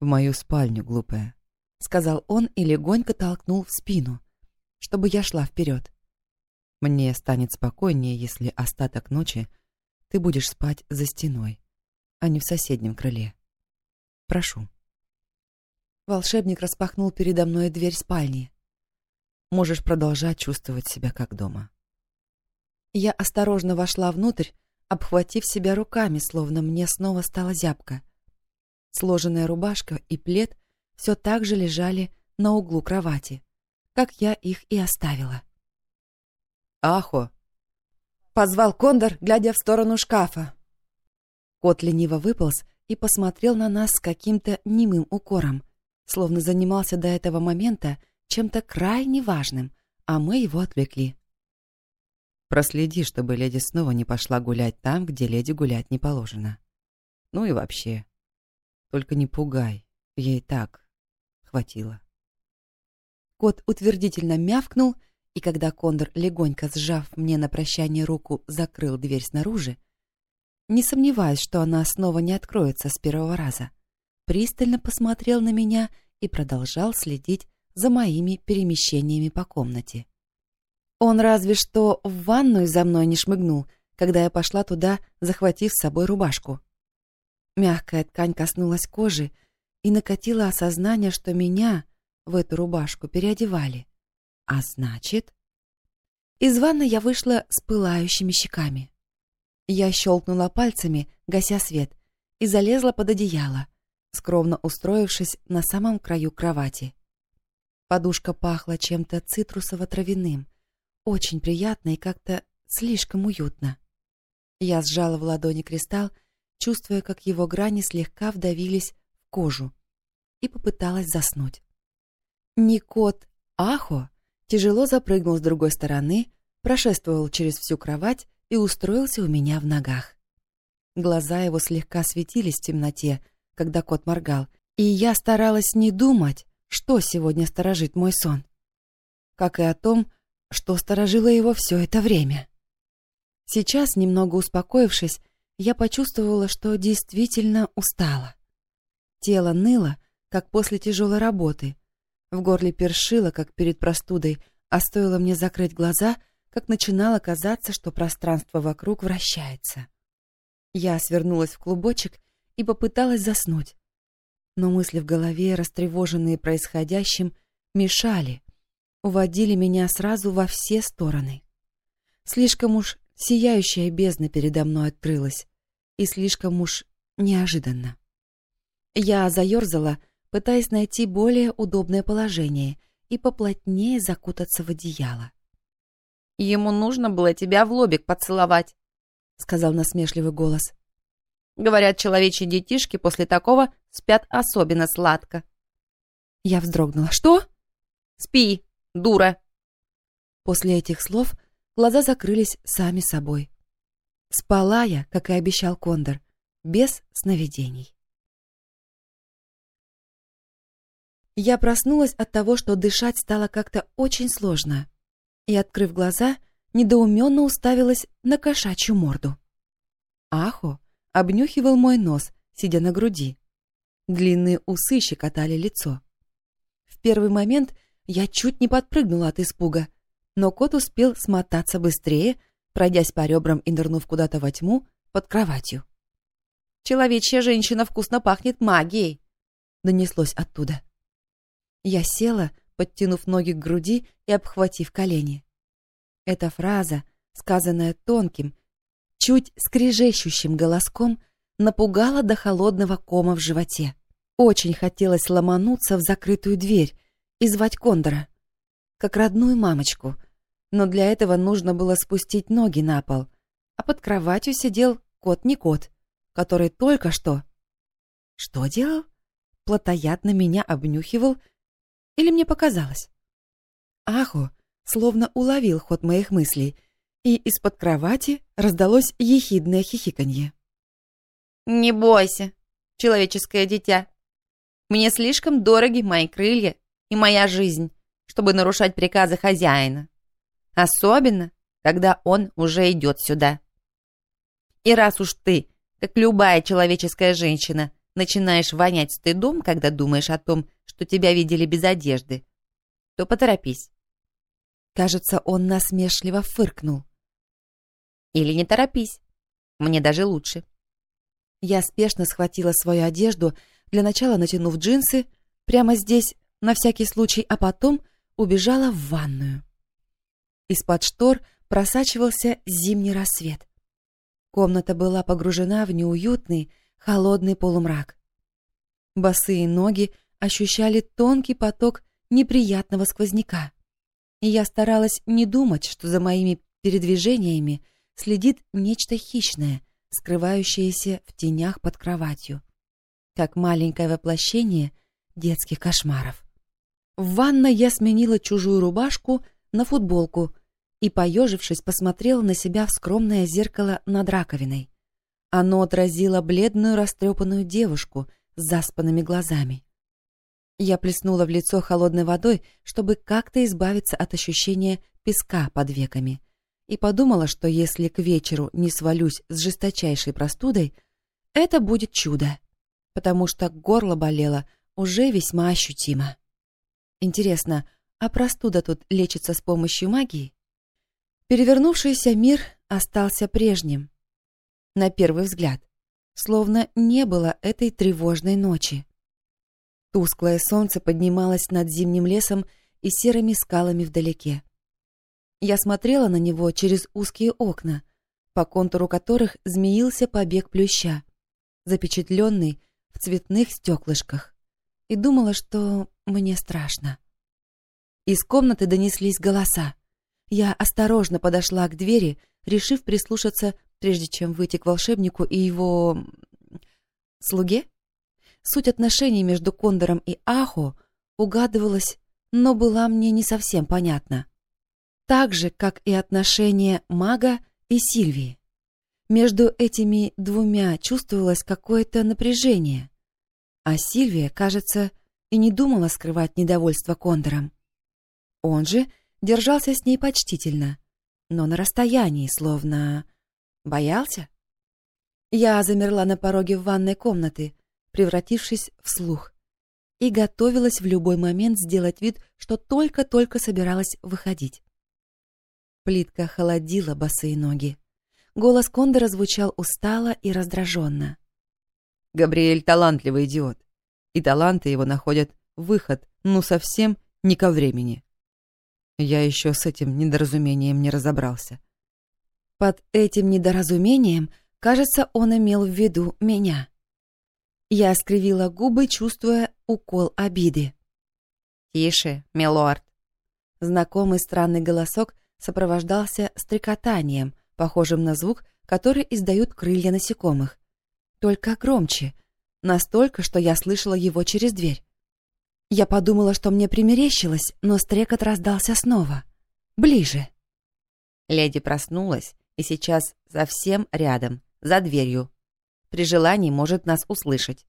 Speaker 1: «В мою спальню, глупая», — сказал он и легонько толкнул в спину, чтобы я шла вперед. «Мне станет спокойнее, если остаток ночи ты будешь спать за стеной, а не в соседнем крыле. Прошу. Волшебник распахнул передо мной дверь спальни. Можешь продолжать чувствовать себя как дома. Я осторожно вошла внутрь, обхватив себя руками, словно мне снова стало зябко. Сложенная рубашка и плед все так же лежали на углу кровати, как я их и оставила. «Ахо!» Позвал Кондор, глядя в сторону шкафа. Кот лениво выполз и посмотрел на нас с каким-то немым укором, словно занимался до этого момента чем-то крайне важным, а мы его отвлекли. Проследи, чтобы леди снова не пошла гулять там, где леди гулять не положено. Ну и вообще. Только не пугай, ей так хватило. Кот утвердительно мявкнул и когда Кондор, легонько сжав мне на прощание руку, закрыл дверь снаружи, не сомневаясь, что она снова не откроется с первого раза, пристально посмотрел на меня
Speaker 4: и продолжал следить за моими перемещениями по комнате. Он разве что в ванную за мной не шмыгнул, когда я пошла туда, захватив с собой рубашку. Мягкая ткань коснулась кожи и накатило осознание, что меня в эту рубашку переодевали. А значит... Из ванны я вышла с пылающими щеками. Я щелкнула пальцами, гася свет, и залезла под одеяло, скромно устроившись на самом краю кровати. Подушка пахла чем-то цитрусово-травяным, очень приятно и как-то слишком уютно. Я сжала в ладони кристалл, чувствуя, как его грани слегка вдавились в кожу, и попыталась заснуть. Не кот Ахо тяжело запрыгнул с другой стороны, прошествовал через всю кровать и устроился у меня в ногах. Глаза его слегка светились в темноте, когда кот моргал, и я старалась не думать, что сегодня сторожит мой сон, как и о том, что сторожило его все это время. Сейчас, немного успокоившись, я почувствовала, что действительно устала. Тело ныло, как после тяжелой работы. В горле першило, как перед простудой, а стоило мне закрыть глаза, как начинало казаться, что пространство вокруг вращается. Я свернулась в клубочек и попыталась заснуть. Но мысли в голове, растревоженные происходящим, мешали, уводили меня сразу во все стороны. Слишком уж сияющая бездна передо мной открылась, и слишком уж неожиданно. Я заерзала, пытаясь найти более удобное положение и поплотнее закутаться в одеяло.
Speaker 1: Ему нужно было тебя в лобик поцеловать, сказал насмешливый голос. Говорят, человечьи детишки после такого спят особенно сладко. Я вздрогнула. Что? Спи, дура. После этих слов глаза закрылись сами собой. Спала я, как и обещал Кондор, без сновидений. Я проснулась от того, что дышать стало как-то очень сложно и, открыв глаза, недоуменно уставилась на кошачью морду. Ахо обнюхивал мой нос, сидя на груди. Длинные усы щекотали лицо. В первый момент я чуть не подпрыгнула от испуга, но кот успел смотаться быстрее, пройдясь по ребрам и нырнув куда-то во тьму под кроватью. «Человечья женщина вкусно пахнет магией!» — донеслось оттуда. Я села, подтянув ноги к груди и обхватив колени. Эта фраза, сказанная тонким, чуть скрежещущим голоском, напугала до холодного кома в животе. Очень хотелось ломануться в закрытую дверь и звать Кондора, как родную мамочку, но для этого нужно было спустить ноги на пол, а под кроватью сидел кот не кот, который только что... Что делал? Плотоядно меня обнюхивал или мне показалось? Аху словно уловил ход моих мыслей, и из-под кровати раздалось ехидное хихиканье. «Не бойся, человеческое дитя. Мне слишком дороги мои крылья и моя жизнь, чтобы нарушать приказы хозяина. Особенно, когда он уже идет сюда. И раз уж ты, как любая человеческая женщина, начинаешь вонять стыдом, когда думаешь о том, что тебя видели без одежды, то поторопись. Кажется, он насмешливо фыркнул. Или не торопись. Мне даже лучше. Я спешно схватила свою одежду, для начала натянув джинсы, прямо здесь, на всякий случай, а потом убежала в ванную. Из-под штор просачивался зимний рассвет. Комната была погружена в неуютный, холодный полумрак. Босые ноги ощущали тонкий поток неприятного сквозняка. И я старалась не думать, что за моими передвижениями следит нечто хищное, скрывающееся в тенях под кроватью, как маленькое воплощение детских кошмаров. В ванной я сменила чужую рубашку на футболку и, поежившись, посмотрела на себя в скромное зеркало над раковиной. Оно отразило бледную растрепанную девушку с заспанными глазами. Я плеснула в лицо холодной водой, чтобы как-то избавиться от ощущения песка под веками, и подумала, что если к вечеру не свалюсь с жесточайшей простудой, это будет чудо, потому что горло болело уже весьма ощутимо. Интересно, а простуда тут лечится с помощью магии? Перевернувшийся мир остался прежним. На первый взгляд, словно не было этой тревожной ночи. Тусклое солнце поднималось над зимним лесом и серыми скалами вдалеке. Я смотрела на него через узкие окна, по контуру которых змеился побег плюща, запечатленный в цветных стеклышках, и думала, что мне страшно. Из комнаты донеслись голоса. Я осторожно подошла к двери, решив прислушаться, прежде чем выйти к волшебнику и его... слуге? Суть отношений между Кондором и Ахо угадывалась, но была мне не совсем понятна так же, как и отношения мага и Сильвии. Между этими двумя чувствовалось какое-то напряжение, а Сильвия, кажется, и не думала скрывать недовольство Кондором. Он же держался с ней почтительно, но на расстоянии, словно... боялся. Я замерла на пороге ванной комнаты, превратившись в слух, и готовилась в любой момент сделать вид, что только-только собиралась выходить. Плитка холодила босые ноги. Голос Кондора звучал устало и раздраженно.
Speaker 6: Габриэль талантливый идиот. И таланты его находят выход, ну совсем не ко времени. Я еще с этим недоразумением не разобрался.
Speaker 1: Под этим недоразумением, кажется, он имел в виду меня. Я скривила губы, чувствуя укол обиды.
Speaker 6: «Тише, милорд!»
Speaker 1: Знакомый странный голосок сопровождался стрекотанием, похожим на звук, который издают крылья насекомых. Только громче, настолько, что я слышала его через дверь. Я подумала, что мне примерещилось, но стрекот раздался снова. Ближе.
Speaker 6: Леди проснулась и сейчас совсем рядом, за дверью. При желании может нас услышать.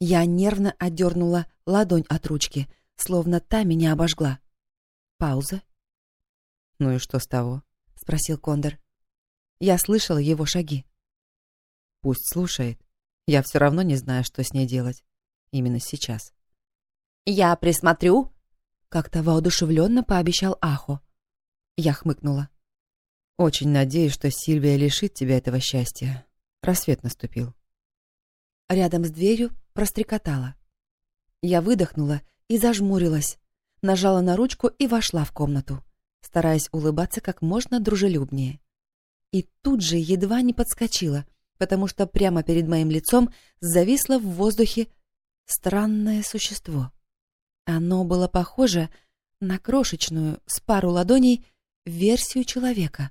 Speaker 1: Я нервно отдернула ладонь от ручки, словно та меня обожгла. Пауза
Speaker 6: «Ну и что с того?»
Speaker 1: — спросил Кондор. Я слышала его шаги.
Speaker 6: «Пусть слушает. Я все равно не знаю, что с ней делать. Именно сейчас».
Speaker 1: «Я присмотрю?» — как-то воодушевленно пообещал Ахо. Я хмыкнула.
Speaker 6: «Очень надеюсь, что Сильвия лишит тебя этого счастья. Рассвет наступил».
Speaker 1: Рядом с дверью прострекотала. Я выдохнула и зажмурилась, нажала на ручку и вошла в комнату стараясь улыбаться как можно дружелюбнее. И тут же едва не подскочила, потому что прямо перед моим лицом зависло в воздухе странное существо. Оно было похоже на крошечную, с пару ладоней, версию человека,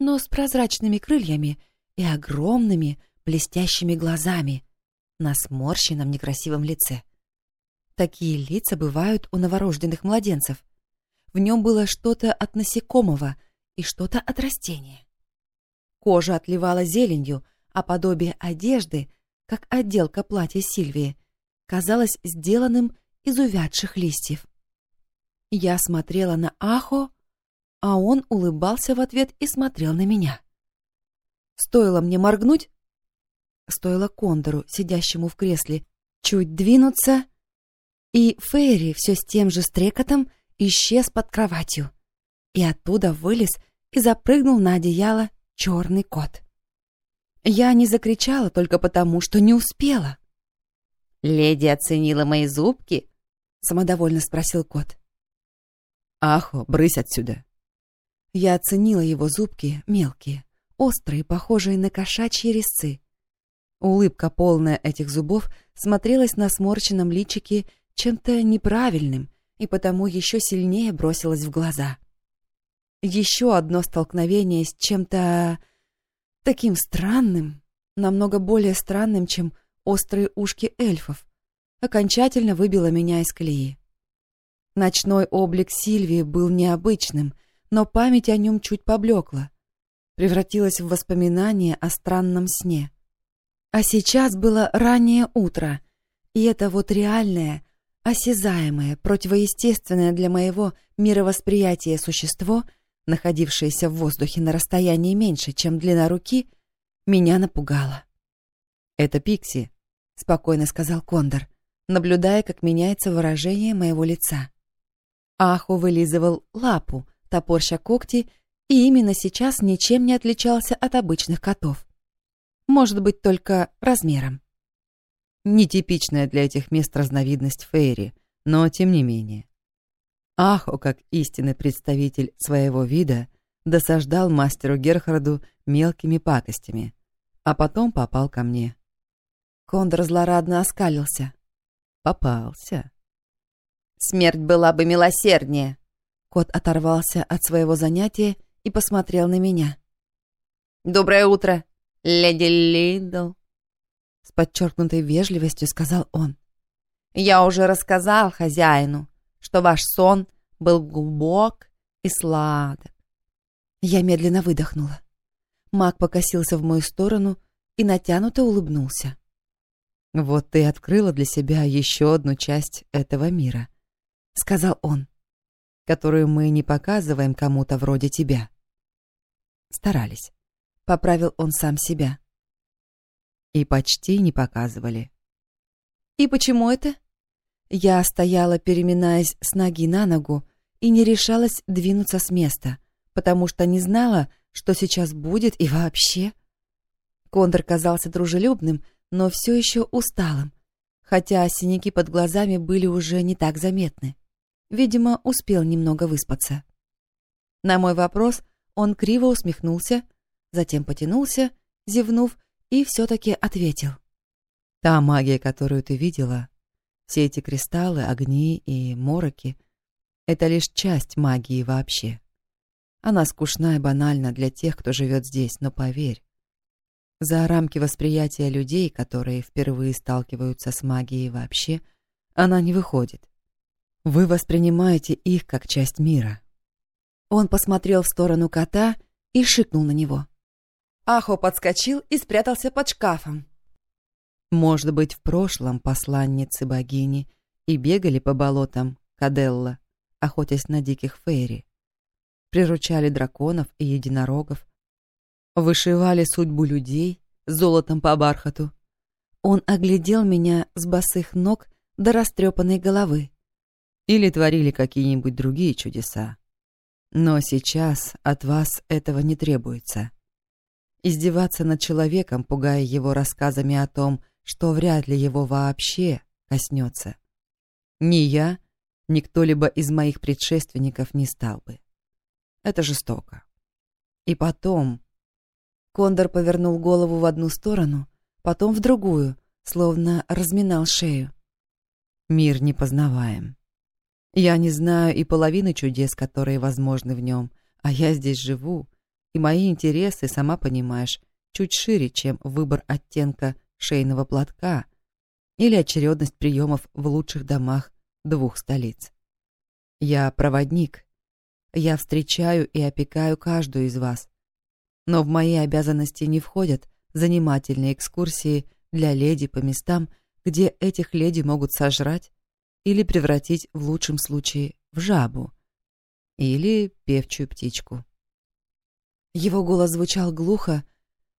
Speaker 1: но с прозрачными крыльями и огромными блестящими глазами на сморщенном некрасивом лице. Такие лица бывают у новорожденных младенцев, в нем было что-то от насекомого и что-то от растения. Кожа отливала зеленью, а подобие одежды, как отделка платья Сильвии, казалось сделанным из увядших листьев. Я смотрела на Ахо, а он улыбался в ответ и смотрел на меня. Стоило мне моргнуть, стоило Кондору, сидящему в кресле, чуть двинуться, и Фейри все с тем же стрекотом исчез под кроватью. И оттуда вылез и запрыгнул на одеяло черный кот. Я не закричала только потому, что не успела.
Speaker 6: «Леди оценила мои зубки?»
Speaker 1: — самодовольно спросил кот.
Speaker 6: «Ахо, брысь отсюда!»
Speaker 1: Я оценила его зубки, мелкие, острые, похожие на кошачьи резцы. Улыбка, полная этих зубов, смотрелась на сморщенном личике чем-то неправильным и потому еще сильнее бросилась в глаза. Еще одно столкновение с чем-то таким странным, намного более странным, чем острые ушки эльфов, окончательно выбило меня из колеи. Ночной облик Сильвии был необычным, но память о нем чуть поблекла, превратилась в воспоминание о странном сне. А сейчас было раннее утро, и это вот реальное, осязаемое, противоестественное для моего мировосприятия существо, находившееся в воздухе на расстоянии меньше, чем длина руки, меня напугало.
Speaker 6: «Это Пикси», —
Speaker 1: спокойно сказал Кондор, наблюдая, как меняется выражение моего лица. Аху вылизывал лапу, топорща когти, и именно сейчас ничем не отличался от обычных котов. Может быть, только размером. Нетипичная для этих мест разновидность фейри, но тем не менее. Ахо, как истинный представитель своего вида, досаждал мастеру Герхарду мелкими пакостями, а потом попал ко мне. Кондор злорадно оскалился. Попался.
Speaker 6: Смерть была бы милосерднее.
Speaker 1: Кот оторвался от своего занятия и посмотрел на меня.
Speaker 6: «Доброе утро, леди Лидл», —
Speaker 1: с подчеркнутой вежливостью сказал он.
Speaker 6: «Я уже рассказал хозяину, что ваш сон был глубок и сладок.
Speaker 1: Я медленно выдохнула. Маг покосился в мою сторону и натянуто улыбнулся. «Вот ты открыла для себя еще одну часть этого мира», — сказал он, «которую мы не показываем кому-то вроде тебя». Старались. Поправил он сам себя. И почти не показывали. «И почему это?» Я стояла, переминаясь с ноги на ногу, и не решалась двинуться с места — потому что не знала, что сейчас будет и вообще. Кондор казался дружелюбным, но все еще усталым, хотя синяки под глазами были уже не так заметны. Видимо, успел немного выспаться. На мой вопрос он криво усмехнулся, затем потянулся, зевнув, и все-таки ответил. «Та магия, которую ты видела, все эти кристаллы, огни и мороки — это лишь часть магии вообще. Она скучна и банальна для тех, кто живет здесь, но поверь, за рамки восприятия людей, которые впервые сталкиваются с магией вообще, она не выходит. Вы воспринимаете их как часть мира. Он посмотрел в сторону кота и шикнул на него.
Speaker 6: Ахо подскочил и спрятался под шкафом.
Speaker 1: Может быть, в прошлом посланницы богини и бегали по болотам Каделла, охотясь на диких фейри приручали драконов и единорогов, вышивали судьбу людей золотом по бархату. Он оглядел меня с босых ног до растрепанной головы. Или творили какие-нибудь другие чудеса. Но сейчас от вас этого не требуется. Издеваться над человеком, пугая его рассказами о том, что вряд ли его вообще коснется. Ни я, ни кто-либо из моих предшественников не стал бы. Это жестоко. И потом... Кондор повернул голову в одну сторону, потом в другую, словно разминал шею. Мир непознаваем. Я не знаю и половины чудес, которые возможны в нем, а я здесь живу, и мои интересы, сама понимаешь, чуть шире, чем выбор оттенка шейного платка или очередность приемов в лучших домах двух столиц. Я проводник, я встречаю и опекаю каждую из вас. Но в мои обязанности не входят занимательные экскурсии для леди по местам, где этих леди могут сожрать или превратить в лучшем случае в жабу или певчую птичку. Его голос звучал глухо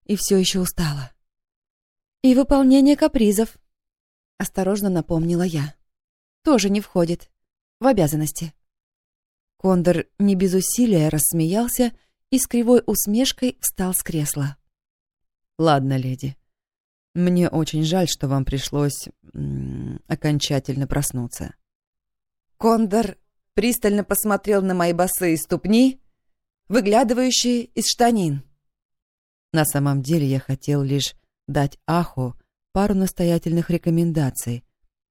Speaker 1: и все еще устало. «И выполнение капризов», — осторожно напомнила я, — «тоже не входит в обязанности». Кондор не без усилия рассмеялся и с кривой усмешкой встал с кресла. «Ладно, леди. Мне очень жаль, что вам пришлось окончательно проснуться».
Speaker 6: Кондор пристально посмотрел на мои босые ступни, выглядывающие из штанин.
Speaker 1: На самом деле я хотел лишь дать Аху пару настоятельных рекомендаций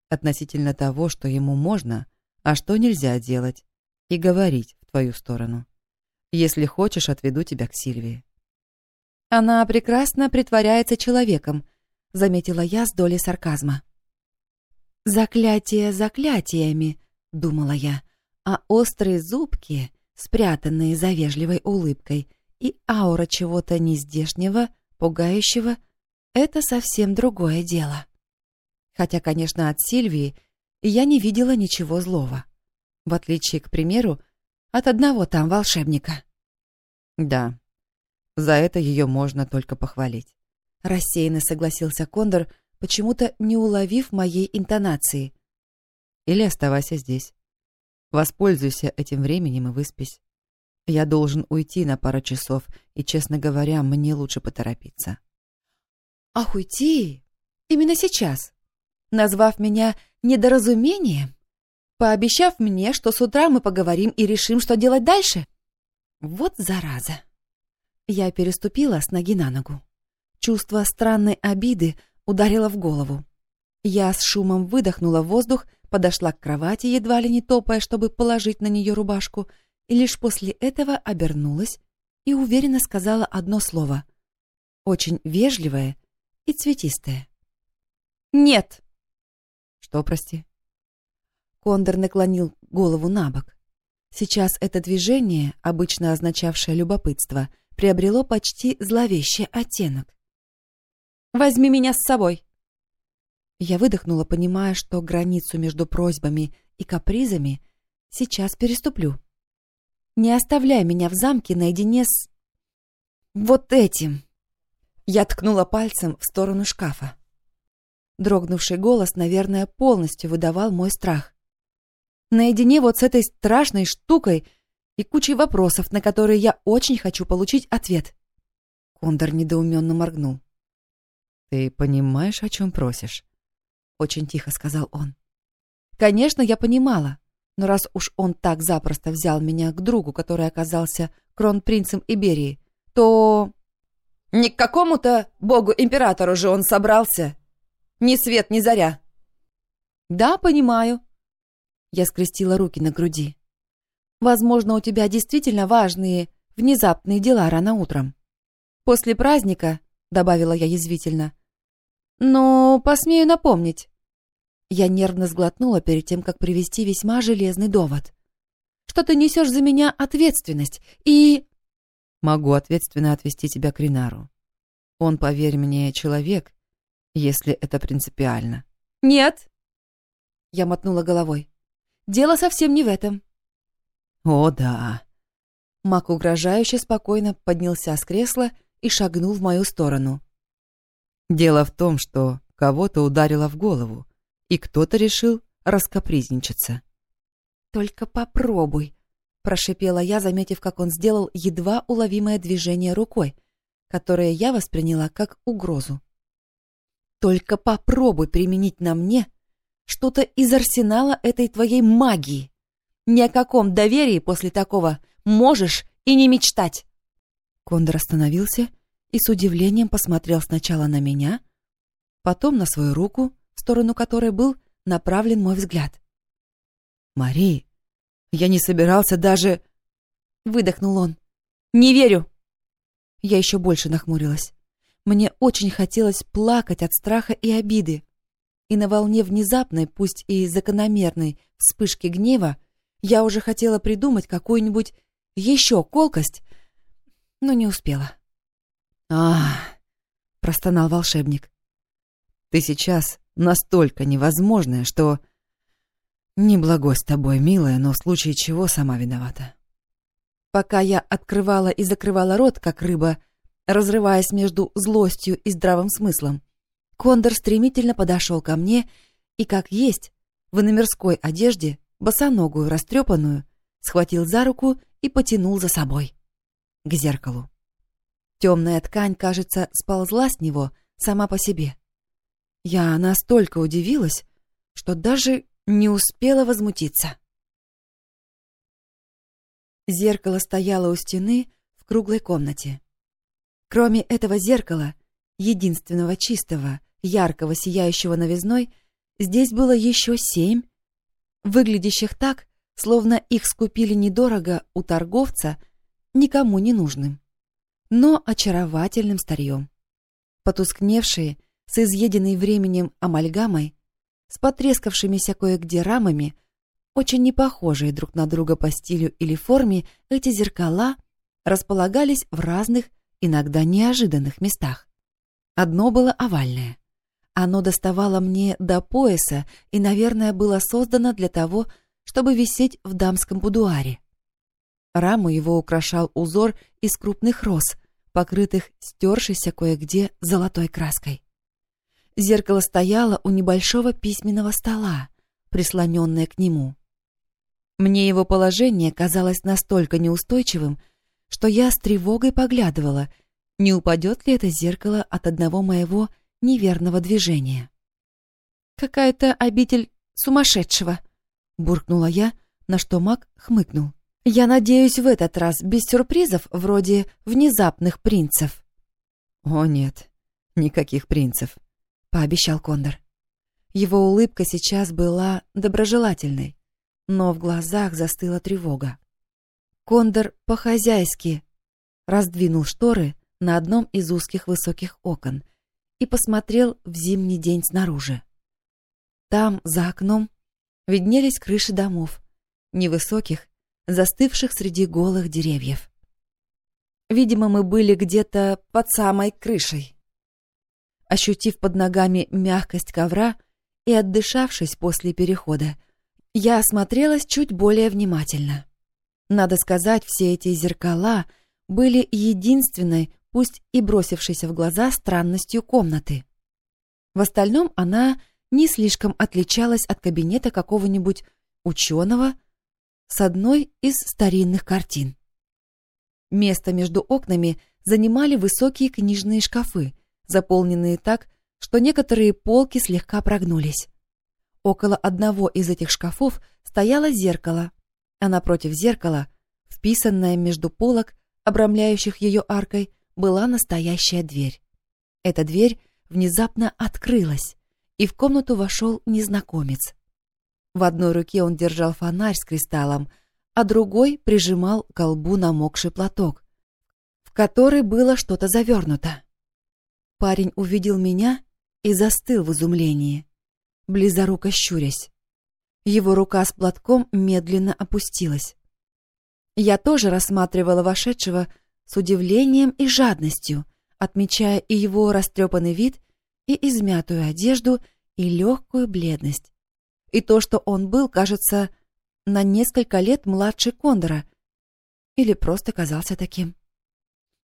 Speaker 1: относительно того, что ему можно, а что нельзя делать, и говорить в твою сторону. Если хочешь, отведу тебя к Сильвии. Она прекрасно притворяется человеком, заметила я с долей сарказма. Заклятие заклятиями, думала я, а острые зубки, спрятанные за вежливой улыбкой, и аура чего-то нездешнего, пугающего, это совсем другое дело. Хотя, конечно, от Сильвии я не видела ничего злого в отличие, к примеру, от одного там волшебника. Да, за это ее можно только похвалить. Рассеянно согласился Кондор, почему-то не уловив моей интонации.
Speaker 4: Или оставайся здесь. Воспользуйся этим временем и выспись. Я должен уйти на пару часов, и, честно говоря, мне лучше поторопиться.
Speaker 1: Ах, уйти? Именно сейчас? Назвав меня недоразумением? Пообещав мне, что с утра мы поговорим и решим, что делать дальше? Вот зараза. Я переступила с ноги на ногу. Чувство странной обиды ударило в голову. Я с шумом выдохнула воздух, подошла к кровати, едва ли не топая, чтобы положить на нее рубашку, и лишь после этого обернулась и уверенно сказала одно слово. Очень вежливое и цветистое. «Нет!» «Что, прости?» Кондор наклонил голову на бок. Сейчас это движение, обычно означавшее любопытство, приобрело почти зловещий оттенок. «Возьми меня с собой!» Я выдохнула, понимая, что границу между просьбами и капризами сейчас переступлю. «Не оставляй меня в замке наедине с... вот этим!» Я ткнула пальцем в сторону шкафа. Дрогнувший голос, наверное, полностью выдавал мой страх. Наедине вот с этой страшной штукой и кучей вопросов, на которые я очень хочу получить ответ. Кондор недоуменно моргнул.
Speaker 4: «Ты понимаешь, о чем просишь?» Очень тихо сказал он.
Speaker 1: Конечно, я понимала, но раз уж он так запросто взял меня к другу, который оказался кронпринцем Иберии, то... Не к какому-то богу-императору же он собрался. Ни свет, ни заря. Да, понимаю. Я скрестила руки на груди. Возможно, у тебя действительно важные, внезапные дела рано утром. После праздника, добавила я язвительно. Но посмею напомнить. Я нервно сглотнула перед тем, как привести весьма железный довод. Что ты несешь за меня ответственность и...
Speaker 4: Могу ответственно отвести тебя к Ринару. Он, поверь мне, человек, если это принципиально.
Speaker 1: Нет. Я мотнула головой. Дело совсем не в этом.
Speaker 4: О, да.
Speaker 1: Мак угрожающе спокойно поднялся с кресла и шагнул в мою сторону.
Speaker 4: Дело в том, что кого-то ударило в голову, и кто-то решил раскопризничаться.
Speaker 1: «Только попробуй», Прошипела я, заметив, как он сделал едва уловимое движение рукой, которое я восприняла как угрозу. «Только попробуй применить на мне что-то из арсенала этой твоей магии. Ни о каком доверии после такого можешь и не мечтать!» Кондор остановился и с удивлением посмотрел сначала на меня, потом на свою руку, в сторону которой был направлен мой взгляд.
Speaker 4: «Мари, я не собирался даже...»
Speaker 1: Выдохнул он. «Не верю!» Я еще больше нахмурилась. Мне очень хотелось плакать от страха и обиды. И на волне внезапной, пусть и закономерной, вспышки гнева, я уже хотела придумать какую-нибудь еще колкость, но не успела.
Speaker 4: А простонал волшебник. «Ты сейчас настолько невозможная, что...» «Неблаго с тобой, милая, но в случае чего сама виновата».
Speaker 1: Пока я открывала и закрывала рот, как рыба, разрываясь между злостью и здравым смыслом, Кондор стремительно подошел ко мне и, как есть, в иномерской одежде, босоногую, растрепанную, схватил за руку и потянул за собой. К зеркалу. Темная ткань, кажется, сползла с него сама по себе. Я настолько удивилась, что даже не успела возмутиться. Зеркало стояло у стены в круглой комнате. Кроме этого зеркала, единственного чистого, яркого, сияющего новизной, здесь было еще семь, выглядящих так, словно их скупили недорого у торговца, никому не нужным, но очаровательным старьем. Потускневшие, с изъеденной временем амальгамой, с потрескавшимися кое-где рамами, очень не похожие друг на друга по стилю или форме, эти зеркала располагались в разных, иногда неожиданных местах. Одно было овальное. Оно доставало мне до пояса и, наверное, было создано для того, чтобы висеть в дамском будуаре. Раму его украшал узор из крупных роз, покрытых стершейся кое-где золотой краской. Зеркало стояло у небольшого письменного стола, прислоненная к нему. Мне его положение казалось настолько неустойчивым, что я с тревогой поглядывала, не упадет ли это зеркало от одного моего неверного движения. «Какая-то обитель сумасшедшего», — буркнула я, на что маг хмыкнул. «Я надеюсь, в этот раз без сюрпризов вроде внезапных принцев».
Speaker 7: «О нет, никаких принцев», — пообещал Кондор.
Speaker 1: Его улыбка сейчас была доброжелательной но в глазах застыла тревога. Кондор по-хозяйски раздвинул шторы на одном из узких высоких окон и посмотрел в зимний день снаружи. Там, за окном, виднелись крыши домов, невысоких, застывших среди голых деревьев. Видимо, мы были где-то под самой крышей. Ощутив под ногами мягкость ковра и отдышавшись после перехода, я осмотрелась чуть более внимательно. Надо сказать, все эти зеркала были единственной, пусть и бросившейся в глаза странностью комнаты. В остальном она не слишком отличалась от кабинета какого-нибудь ученого с одной из старинных картин. Место между окнами занимали высокие книжные шкафы, заполненные так, что некоторые полки слегка прогнулись. Около одного из этих шкафов стояло зеркало, а напротив зеркала, вписанная между полок, обрамляющих ее аркой, была настоящая дверь. Эта дверь внезапно открылась, и в комнату вошел незнакомец. В одной руке он держал фонарь с кристаллом, а другой прижимал к колбу намокший платок, в который было что-то завернуто. Парень увидел меня и застыл в изумлении близоруко щурясь. Его рука с платком медленно опустилась. Я тоже рассматривала вошедшего с удивлением и жадностью, отмечая и его растрепанный вид, и измятую одежду, и легкую бледность. И то, что он был, кажется, на несколько лет младше Кондора, или просто казался таким.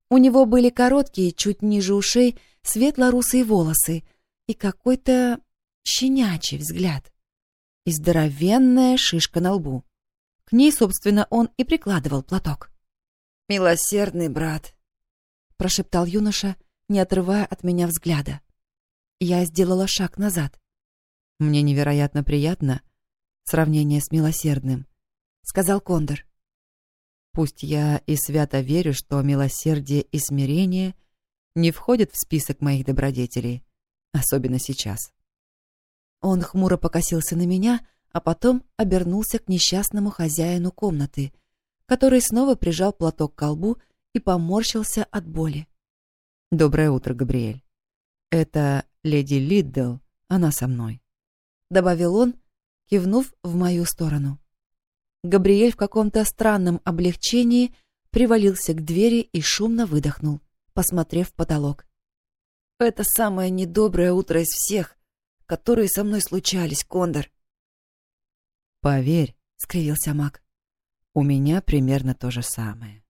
Speaker 1: У него были короткие, чуть ниже ушей, светло-русые волосы и какой-то щенячий взгляд и здоровенная шишка на лбу. К ней, собственно, он и прикладывал платок.
Speaker 7: «Милосердный брат», — прошептал юноша, не отрывая от меня взгляда.
Speaker 1: Я сделала шаг назад.
Speaker 7: «Мне невероятно приятно сравнение с милосердным», — сказал Кондор. «Пусть я и свято верю, что милосердие и смирение не входят в список моих добродетелей, особенно сейчас.
Speaker 1: Он хмуро покосился на меня, а потом обернулся к несчастному хозяину комнаты, который снова прижал платок к колбу и поморщился от боли.
Speaker 7: «Доброе утро, Габриэль. Это леди Лиддл, она со мной», —
Speaker 1: добавил он, кивнув в мою сторону. Габриэль в каком-то странном облегчении привалился к двери и шумно выдохнул, посмотрев в потолок.
Speaker 7: «Это самое недоброе утро из всех, которые со мной случались, Кондор. «Поверь», — скривился маг, — «у меня примерно то же самое».